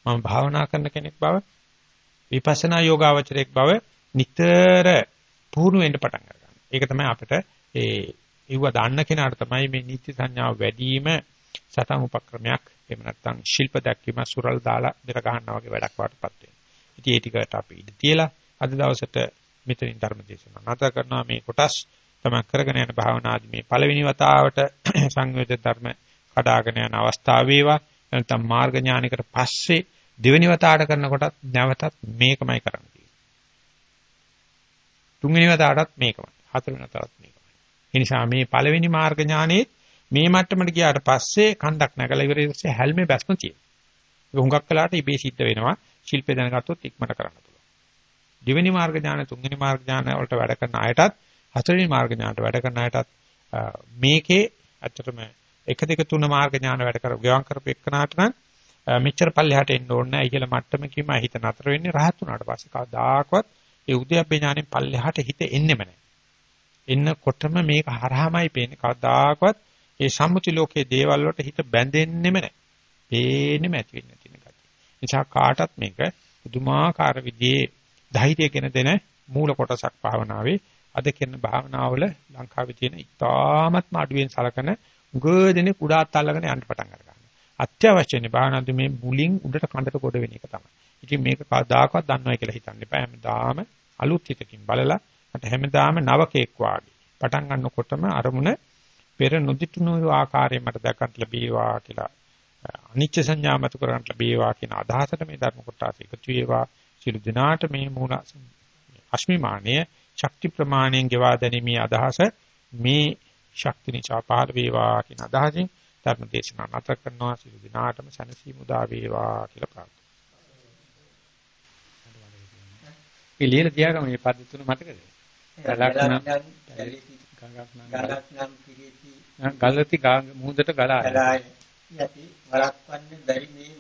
මම භාවනා කරන කෙනෙක් බව විපස්සනා යෝගාවචරයක් බව නිතර පුහුණු වෙන්න පටන් ගන්නවා. ඒක තමයි අපිට ඒ ඉව දාන්න කෙනාට තමයි මේ නිත්‍ය සංඥාව වැඩි වීම සතන් උපක්‍රමයක් එහෙම නැත්නම් ශිල්ප දැක්වීම සුරල් දාලා දෙර ගන්නවා වගේ වැඩක් වටපත් වෙනවා. ඉතින් ඒ ටිකට අපි ඉඳ තියලා අද දවසට මෙතනින් ධර්ම දේශනාව නැවත කරනවා මේ කොටස් තමයි කරගෙන යන භාවනාදී මේ පළවෙනි වතාවට සංයෝජන ධර්ම කඩාගෙන යන අවස්ථාව වේවා නැත්නම් මාර්ග ඥානිකට පස්සේ දෙවෙනි වතාවට කරනකොටත් නැවතත් මේකමයි කරන්න තියෙන්නේ. තුන්වෙනි වතාවටත් මේකමයි. හතරවෙනි වතාවටත් මේකමයි. ඒ නිසා මේ පළවෙනි මාර්ග ඥානයේ මේ මට්ටමට ගියාට පස්සේ කන්දක් නැගලා ඉවර ඉස්සේ හැල්මේ බැස්ම තියෙනවා. ඒක හුඟක් වෙලාට ඉබේ සිද්ධ වෙනවා. ශිල්පේ දැනගත්තොත් ඉක්මනට කරන්න පුළුවන්. දෙවෙනි මාර්ග ඥාන තුන්වෙනි මාර්ග ඥාන වලට වැඩ කරන අයටත් හතරවෙනි මාර්ග ඥානට වැඩ කරන අයටත් මේකේ ඇත්තටම 1 2 3 මාර්ග ඥාන වැඩ කර ගෙවම් කරපු එක්කනාට නම් මෙච්චර පල්ලෙහාට එන්න ඕනේ නැහැ කියලා මට්ටමකින්ම හිත නතර වෙන්නේ රහත් වුණාට පස්සේ කවදාකවත් ඒ උද්‍යප්පේ ඥානෙන් පල්ලෙහාට හිත එන්නෙම නැහැ. එන්නකොටම මේක හරහාමයි පේන්නේ කවදාකවත් ඒ සම්මුති ලෝකයේ දේවල් වලට හිත බැඳෙන්නෙම නැහැ. පේන්නෙම ඇති වෙන්නේ නැති නේද? නිසා කාටත් මේක පුදුමාකාර විදිහේ ධෛර්යගෙන දෙන මූල කොටසක් භාවනාවේ අද කියන භාවනාවල ලංකාවේ තියෙන ඉතාමත්ම අඩුවෙන් සලකන උගදෙනේ කුඩාත් අල්ලගෙන යන්න පටන් ගන්නවා. අත්‍යවශ්‍යනේ භාවනාවේ මේ මුලින් උඩට කඳට කොට වෙන එක තමයි. ඉතින් මේක කවදාකවත් දන්නවයි කියලා හිතන්න එපා. හැමදාම අලුත් හිතකින් බලලා මට හැමදාම නවකෙක් වාගේ පටන් ගන්නකොටම අරමුණ පෙර නොදිටුණු ආකාරයෙන් මට දැකගන්න ලැබේවා කියලා අනිච්ච සංඥා මත කරගන්න ලැබේවා කියන අදහසට මේ ධර්ම කොටස එකතු වේවා. සියලු දිනාට මේ මූල අස්මිමානීය ශක්ති ප්‍රමාණයෙන් ගෙවා දැනීමේ අදහස මේ ශක්ති නිසා පහළ වේවා කියන අදහසින් ධර්ම දේශනාව නැත කරනවා සියලු දිනාටම සැනසීම උදා වේවා කියලා ප්‍රාර්ථනා. පිළියෙල තියාගම මේ පද තුන මතකද? ගලක් නම් ගලක් නම් පිළිති ගලති මුහුදට ගලා යටි වළක්වන්න බැරි මේ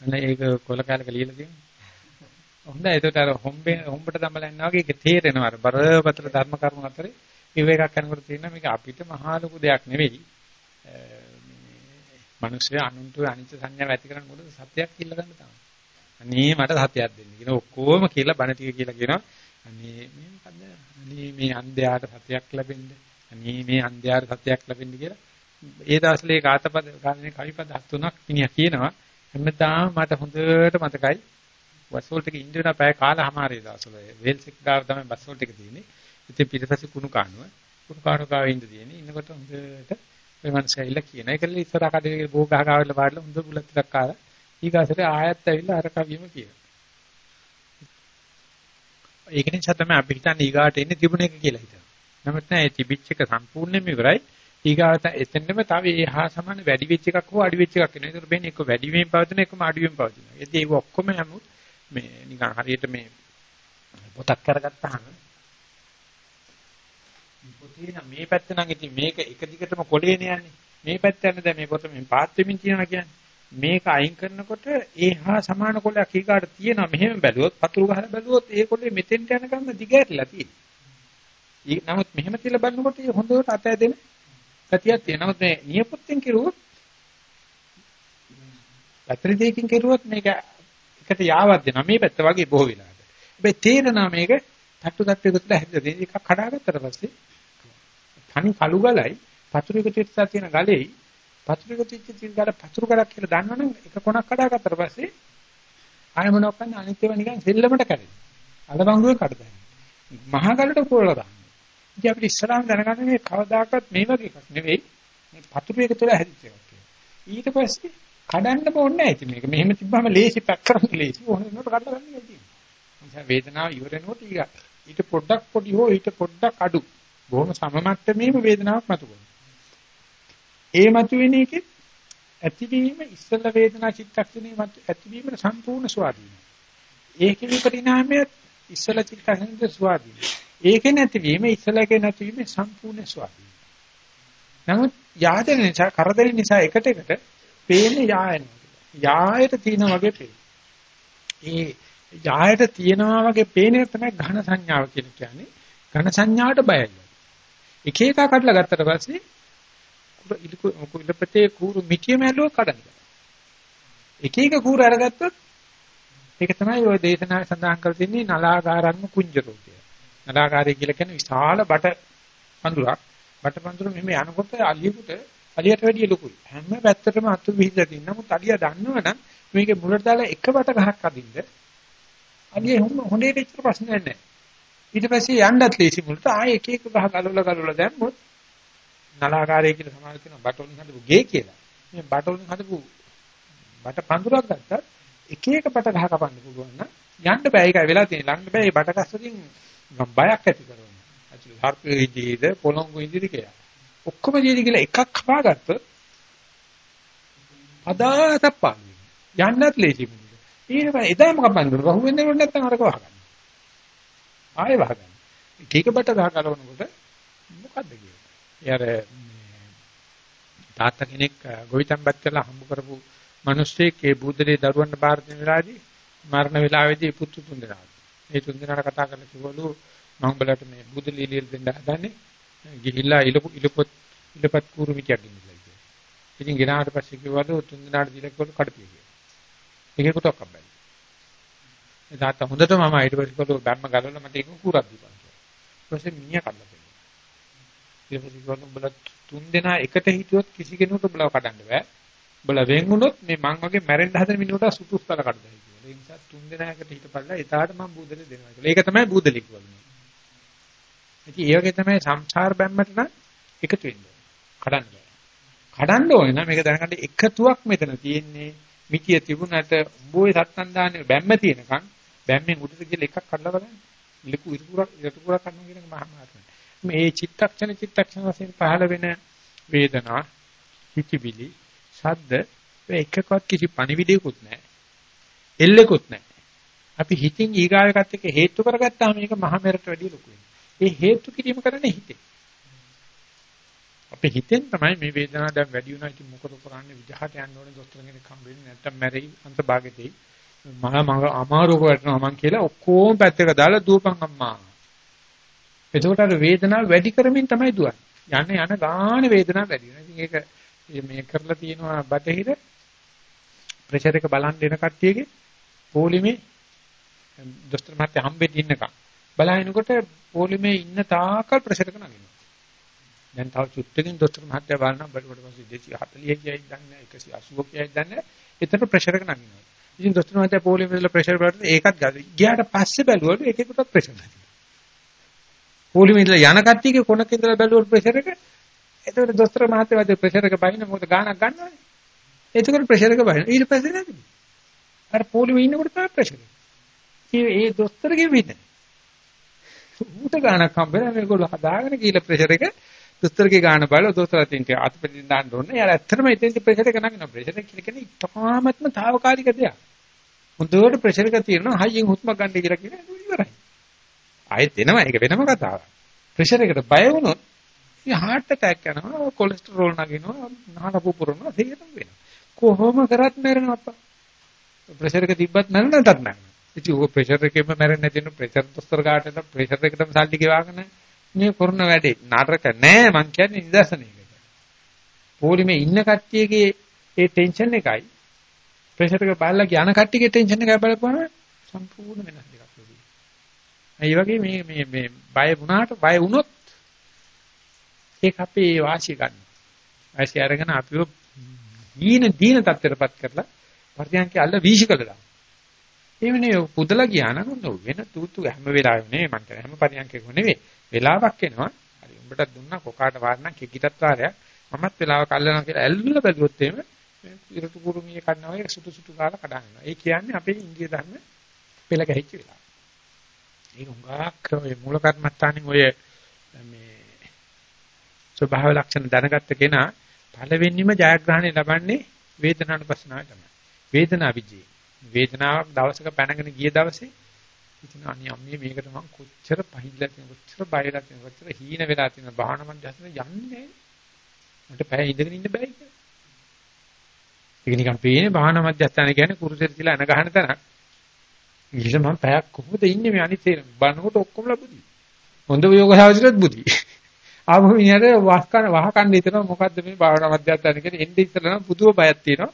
අනේ ඒක කොල කාලක ලියලා තියෙනවා. හොඳයි ඒකට අර හොම්බේ හොම්බට දමලා යනවා වගේ ඒක තේරෙනවා අර බරපතල ධර්ම කරුණු අතරේ ඉව එකක් කරනකොට තියෙනවා මේක අපිට මහා ලොකු දෙයක් නෙවෙයි මිනිස්සු අනුන්ට අනිත්‍ය සංඥාව ඇති කරන්න මොකද සත්‍යයක් කියලා ගන්න තමයි. අනේ මට සත්‍යයක් දෙන්න කියන ඔක්කොම කියලා බණ ටික කියලා කියනවා. අනේ මේ මොකද්ද? අනේ මේ අන්ධයාට සත්‍යයක් ලැබෙන්න. අනේ මේ අන්ධයාට සත්‍යයක් ලැබෙන්න කියලා. ඒ දවස්වල ඒ කාතපද ගානේ කවිපද තුනක් මිනිහා කියනවා. හැමදාම මට හොඳට මතකයි. බස් වලට ඉන්න වෙන පැය කාලමාරේ දවසවල වේල්ස් එක ගාව තමයි බස් වලට එක තියෙන්නේ. ඉතින් පිටපස්සේ කුණු කානුව. කුණු කානුව ගාව ඉන්න තියෙන්නේ. ඉන්නකොට හොඳට ඔය මනුස්සය ඇවිල්ලා කියන. ඒකල ඉස්සරහ කඩේ බෝ ගහ ගාවල වාඩිලා හොඳ බුලත් ටිකක් කාලා ඊගාසට ආයත් ඇවිල්ලා අර කවියම කියනවා. ඒක නිසා තමයි අපි හිතන්නේ ඊගාට එන්නේ තිබුණ එක කියලා හිතනවා. නමුත් නෑ ඒ තිබිච්ච එක සම්පූර්ණයෙන්ම ඉවරයි. ඊගාට එතෙන්නෙම තව ඒ හා සමාන වැඩි වෙච්ච එකක් හෝ අඩු වෙච්ච එකක් වෙනවා. ඒකට වෙන්නේ එක වැඩි වීම පවතින එකම අඩු වීම පවතින. ඒත් ඒක ඔක්කොම හැමෝම මේ නිකන් හරියට මේ පොතක් කරගත්තාම පොතේ නම් මේ පැත්ත නම් ඉතින් මේක එක දිගටම කොලේනේ යන්නේ. මේ පැත්ත යන දැන් මේ පොත මේ පාත් වෙමින් කියනවා කියන්නේ. මේක අයින් කරනකොට ඒහා සමාන කොලයක් ඊගාට තියෙනවා. මෙහෙම බැලුවොත් පතුරු ගහලා බැලුවොත් ඒ කොලේ මෙතෙන්ට යනකම් දිගහැරලා තියෙනවා. නමුත් මෙහෙම තියලා බලනකොට ඒ හොඳට අත ඇදෙන ගතියක් තියෙනවා. නමුත් මේ නියපොත්තෙන් කෙරුවොත් පැත්‍රි දෙකකින් කෙරුවොත් මේක එකට යාවක් දෙනවා. මේ පැත්ත වගේ බොහෝ වෙලාවට. හැබැයි තේරෙනවා මේක තට්ටු තට්ටු එකට හැදෙන්නේ. එකක් කඩාගත්තට පස්සේ තනි කළු ගලයි පතුරු එකතු වෙච්චා තියෙන ගලෙයි පතුරු එකතු වෙච්ච තියෙන ගල පතුරු ගලක් කියලා දන්නවනම් එක කොනක් කඩාගත්තට පස්සේ ආය මොනවක් කරන්න අනිත් ඒවා නිකන් සෙල්ලමට කැඩෙනවා. අලබංගුවේ කඩදාන. මහා ගලට පොරලා දාන්න. ඉතින් අපිට ඉස්සරහම දැනගන්න මේ කවදාකවත් මේ වගේ එකක් නෙවෙයි. මේ පතුරු එක තුළ හැදිච්ච එකක්. ඊට පස්සේ කඩන්න ඕනේ නැහැ ඉතින් මේක. මෙහෙම තිබ්බම ලේසි පැක් කරන්න ලේසි. ඕන වෙනකොට කඩලා ගන්න එකයි තියෙන්නේ. නිසා වේදනාව ඉවර වෙනකොට ඊට පොඩ්ඩක් පොඩි හෝ ඊට පොඩ්ඩක් අඩු. බොහොම සම මට්ටමේම වේදනාවක් මතු කරනවා. ඒ මතු වෙන එකේ ඇතිවීම ඉස්සල වේදනා චිත්තක්ෂණේ මත ඇතිවීමට සම්පූර්ණ ස්වාධීනයි. ඒකේ විපරිණාමය ඉස්සල චිත්තක්ෂණේ ස්වාධීනයි. ඒකේ නැතිවීම ඉස්සලකේ නැතිවීම සම්පූර්ණ ස්වාධීනයි. නමුත් යාදෙන නිසා කරදර නිසා එකට එකට පේන්නේ යායන. යායට තියෙන වගේ පේන. ඒ යායට තියෙනවා වගේ පේන එක තමයි ඝන සංඥාව කියලා කියන්නේ. ඝන සංඥාවට බයයි. එක එක කඩලා ගත්තට පස්සේ කුලපතේ කූරු මිටිය මැලුව කඩන්න. එක එක කූරු අරගත්තොත් ඒක තමයි ওই දේශනාවේ සඳහන් කර තින්නේ නලාගාරන්න කුංජරෝ කියලා. නලාගාරය කියලා කියන්නේ විශාල බට පඳුරක්. බට පඳුර මෙහෙම යනකොට අලියෙකුට අලියට වැඩිය ලොකුයි. හැම පැත්තටම අතු විහිදලා තියෙන. නමුත් අලිය දන්නවනම් මේකේ මුලට දාලා එක වට ගහක් අදින්න අලිය හොඳේ දෙච්ච ප්‍රශ්නයක් නැහැ. ඊට පස්සේ යන්නත් ලේසි මුලට ආයේ එක එක ගහ ගලවලා ගලවලා දැම්මොත් නලාකාරය කියලා සමාන තියෙනවා බටෝලින් හදපු ගේ කියලා. මේ බටෝලින් හදපු බට පඳුරක් ගත්තා එක එක බට ගහ කපන්න පුළුවන් නම් යන්න බෑ ඒකයි වෙලා තියෙන්නේ. ළඟ බෑ මේ බට කස් වලින් බයක් ඇති කරනවා. ඇතුළේ හර්පේ ඉදීද පොළොංගු ඉදීද කියලා. ඔක්කොම ජීවිත කියලා එකක් කපාගත්තොත් අදාතප්පා යන්නත් ලේසි මුද. ඊට පස්සේ එදාම කපන්න බහුව වෙන්නේ නැත්නම් අරක වහගන්න. ආයෙ වහගන්න. කීකබට ගහ කරනකොට මොකද්ද කියන්නේ? යාර තාත්තා කෙනෙක් ගොවිතැන්පත් කරලා හම්බ කරපු මිනිස්සෙක් ඒ බුදුලේ දරුවන්ට බාර දෙන වෙලාවේදී මරණ වෙලාවේදී පුතු තුන් දෙනා. ඒ තුන් දෙනාට කතා කරලා කිව්වලු මම උඹලට මේ බුදුලී ලියලා දෙන්න හදන්නේ. ගිහිල්ලා ඉලපු ඉලපොත් ඉලපත් කූරු මිටියක් ගෙන්නලා ඉතින්. ඉතින් ගෙනාවට පස්සේ කිව්වලු තුන් දෙනාට දීලා කිව්වලු කඩපිය කියලා. ඒකෙකුට ඔක්කම් බැලි. ඒ තාත්තා හොඳට මම ඊට පස්සේ කිව්වලු බැම්ම ගලවලා මට ඒක කූරක් දීපන් කියලා. ඊට පස්සේ මිනිහා කඩලා දෙනවා. ඊට පස්සේ කිව්වලු උඹලා තුන් දෙනා එකට හිටියොත් කිසි කෙනෙකුට උඹලව කඩන්න බෑ. උඹලා වෙන් වුණොත් මේ මං වගේ මැරෙන්න හදන මිනිහට සුතුස්තල කඩදයි කියලා. ඒ නිසා තුන් දෙනාකට හිටපල්ලා එතාට මං බූදලේ දෙනවා කියලා. ඒක තමයි බූදලි කියන්නේ. ඉතින් ඒ වගේ තමයි සංසාර බැම්මට නම් එකතු වෙන්න කඩන්න බෑ. කඩන්න ඕනේ නම් මේක දැනගන්න එකතුවක් මෙතන තියෙන්නේ. මිතිය තිබුණාට උඹෝයි සත්තන් දාන්නේ බැම්ම තියෙනකන් බැම්මෙන් උඩට ගිහලා එකක් කඩලා බලන්න. ලෙකු ඉරුකුරක් ඉරුකුරක් කන්න කියන එක මහා මාර්ගය. මේ චිත්තක්ෂණ චිත්තක්ෂණ වශයෙන් පහළ වෙන වේදනා හිතිවිලි ශබ්ද එකකවත් කිසි පණිවිඩයක්වත් නැහැ. එල්ලෙකුත් නැහැ. අපි හිතින් ඊගාවකත් එක්ක හේතු කරගත්තාම මේක මහ මෙරට වැඩිය ලොකු වෙනවා. ඒ හේතු කිරීම කරන්නේ හිතේ. අපි හිතෙන් තමයි මේ වේදනාව දැන් වැඩි වුණා. ඉතින් මොකද කරන්නේ? විජහට යන්න ඕනේ. දොස්තර කෙනෙක් හම්බ වෙන්නේ නැත්තම් මැරෙයි අන්තභාගෙදී මම මම අමාරුවක වැටෙනවා මං කියලා ඔක්කොම පැත්තක දාලා දුවපන් අම්මා එතකොට අර වේදනාව වැඩි කරමින් තමයි දුවන්නේ. යන්න යන ගාන වේදනාව වැඩි වෙනවා. ඉතින් ඒක මේ කරලා තියෙනවා බටහිර ප්‍රෙෂර් එක බලන් දෙන කට්ටියගේ පොලිමේ දොස්තර මහත්තයා හම්බෙන්න ඉන්නකම් බලහිනකොට පොලිමේ ඉන්න තාකල් ප්‍රෙෂර් එක නගිනවා. දැන් තව චුට්ටකින් දොස්තර මහත්තයා බලනවා බලවට පස්සේ 240 කියයි දන්නේ 180 කියයි දන්නේ එතන ප්‍රෙෂර් එක නගිනවා. ඉතින් දොස්තර මහත්තයා පොලිමේ ඉඳලා ප්‍රෙෂර් බලද්දී ඒකත් ගියා. ගියාට පස්සේ බැලුවලු ඒකෙකුටත් ප්‍රෙෂර් නැහැ. පොලිමේ ඉඳලා යන කට්ටියගේ කොනක ඉඳලා බැලුවොත් ප්‍රෙෂර් එක එතකොට දොස්තර මහත්තයා වගේ ප්‍රෙෂර් එක බහින මොකද ගාණක් ගන්නවනේ. එතකොට ප්‍රෙෂර් එක බහින. ඊට පස්සේ නැති. අර පොලිමේ ඉන්නකොට තමයි ප්‍රෙෂර් එක. ඒ දොස්තරගේ විදිහ. ඌට ගාණක් හම්බෙලා මේගොල්ලෝ හදාගෙන ගිහලා ප්‍රෙෂර් එක දොස්තරගේ ගාණ බලලා දොස්තර අතින් අතපෙටින් දාන්න ඕනේ. යාර ඇත්තටම එතෙන්දි ප්‍රෙෂර් එක නගිනවා. ප්‍රෙෂර් එක කියන්නේ ඉතාමත්ම తాවකාලික දෙයක්. හොඳට ප්‍රෙෂර් එක තියෙනවා හයියෙන් හුස්මක් ගන්න කියලා කියන ඉවරයි. ආයෙත් එනවා ඒක වෙනම කතාවක්. ප්‍රෙෂර් එකට බය වුණොත් ඉතින් heart attack යනවා, කොලෙස්ටරෝල් නගිනවා, නාන පුපුරනවා, තේරෙම වෙනවා. කොහොම කරත් මැරෙනවා අප්පා. ප්‍රෙෂර් එක තිබ්බත් මැරෙන්නටත් නෑ. ඉතින් ඔය ප්‍රෙෂර් එකෙම මැරෙන්නේ නැති නු ප්‍රෙෂර් දොස්තර ගාටට ප්‍රෙෂර් එකටම සල්ලි ගෙවාගෙන මේ කරන වැඩේ නරක නෑ මං කියන්නේ නිදර්ශනයකට. පොලිමේ ඉන්න කට්ටියගේ ඒ ටෙන්ෂන් එකයි ප්‍රෙෂර් එක බලලා යන කට්ටියගේ ටෙන්ෂන් එකයි බලපුවම සම්පූර්ණ වෙනස් දෙකක්. ඒ වගේ මේ මේ මේ බය වුණාට බය වුණොත් ඒක අපේ වාසිය ගන්න. වාසිය අරගෙන අපිව දීන දීන තත්ත්වයටපත් කරලා පරියන්කේ අල්ල වීසි කළා. එවනේ පුදලා ගියා නම් වෙන තුතු හැම වෙලාවෙම නෙවෙයි මං කියන්නේ හැම පරියන්කේම නෙවෙයි. වෙලාවක් එනවා. හරි උඹට දුන්නා කොකාට වාරණක් කිකිටත් වාරයක් මමත් වෙලාවක අල්ලනවා කියලා ඇල්ලුලා බැලුවොත් එහෙම ඉරතු කුරුමිය කන්නවා වගේ සුටු සුටු කාලා කඩනවා. ඒ කියන්නේ අපේ ඉන්දිය ධර්ම පෙළ ගැහිච්ච වෙලාව. ඒක උඟාක් ඔය මූල කර්මස්ථානින් ඔය මේ ස්වභාව ලක්ෂණ දැනගත්ත කෙනා පළවෙනිම ජයග්‍රහණය ලබන්නේ වේදනානුපස්සනාව තමයි. වේදනා විජේ. වේදනාවක් දවසක පැනගෙන ගිය දවසේ ඉතින් අනේ අම්මේ මේකට මම කොච්චර පහිල්ලා තියෙන කොච්චර බයලා තියෙන කොච්චර හීන වෙලා තියෙන බාහන මන්දහතන යන්නේ මට පැය ඉඳගෙන ඉන්න බෑ කියලා. ඒක නිකන් පේන්නේ බාහන මන්දහතන කියන්නේ කුරුසෙට තියලා එන ගහන තැනක්. ඊට මම පැයක් කොහොමද ඉන්නේ මේ අනිත් තේරෙන බලනකොට ඔක්කොම ලබුදි. හොඳ යෝගාවචරත් බුදි. ආපහු මිනිහට වහ කන වහ කන්න හිතනවා මොකද්ද මේ භාවනා මධ්‍යස්ථාන කියන්නේ එන්නේ ඉස්සලා නම් පුදුම බයක් තියෙනවා.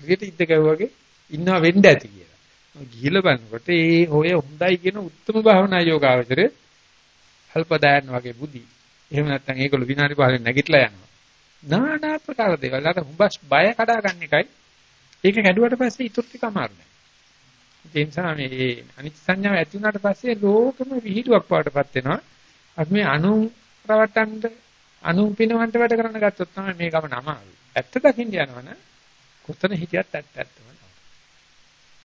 හරියට ඉද්ද ගැව්වාගේ ඉන්නවා වෙන්න ඇති කියලා. ගිහිල්ලා බලනකොට ඒ ඔය හොඳයි කියන උත්තරම භාවනා යෝගාවචරය අල්පදායන් වගේ බුදි. එහෙම නැත්නම් ඒගොල්ලෝ විනාඩි පහකින් නැගිටලා යනවා. নানা ආකාර දේවල් අර හුඹස් බය කඩා ගන්න එකයි. ඒක කැඩුවට පස්සේ ඉතුරු ටික අමාරු නෑ. ඒ නිසා මේ අනිත් සංඥාව ඇති වුණාට පස්සේ ලෝකෙම විහිළුවක් වඩටපත් වෙනවා. අපි මේ අනු රවට්ටන්න අනු පිනවන්ට වැඩ කරන්න ගත්තොත් තමයි මේ ගමන අමාරුයි. ඇත්ත දකින්න යනවනේ කොතන හිටියත් ඇත්ත ඇත්තම.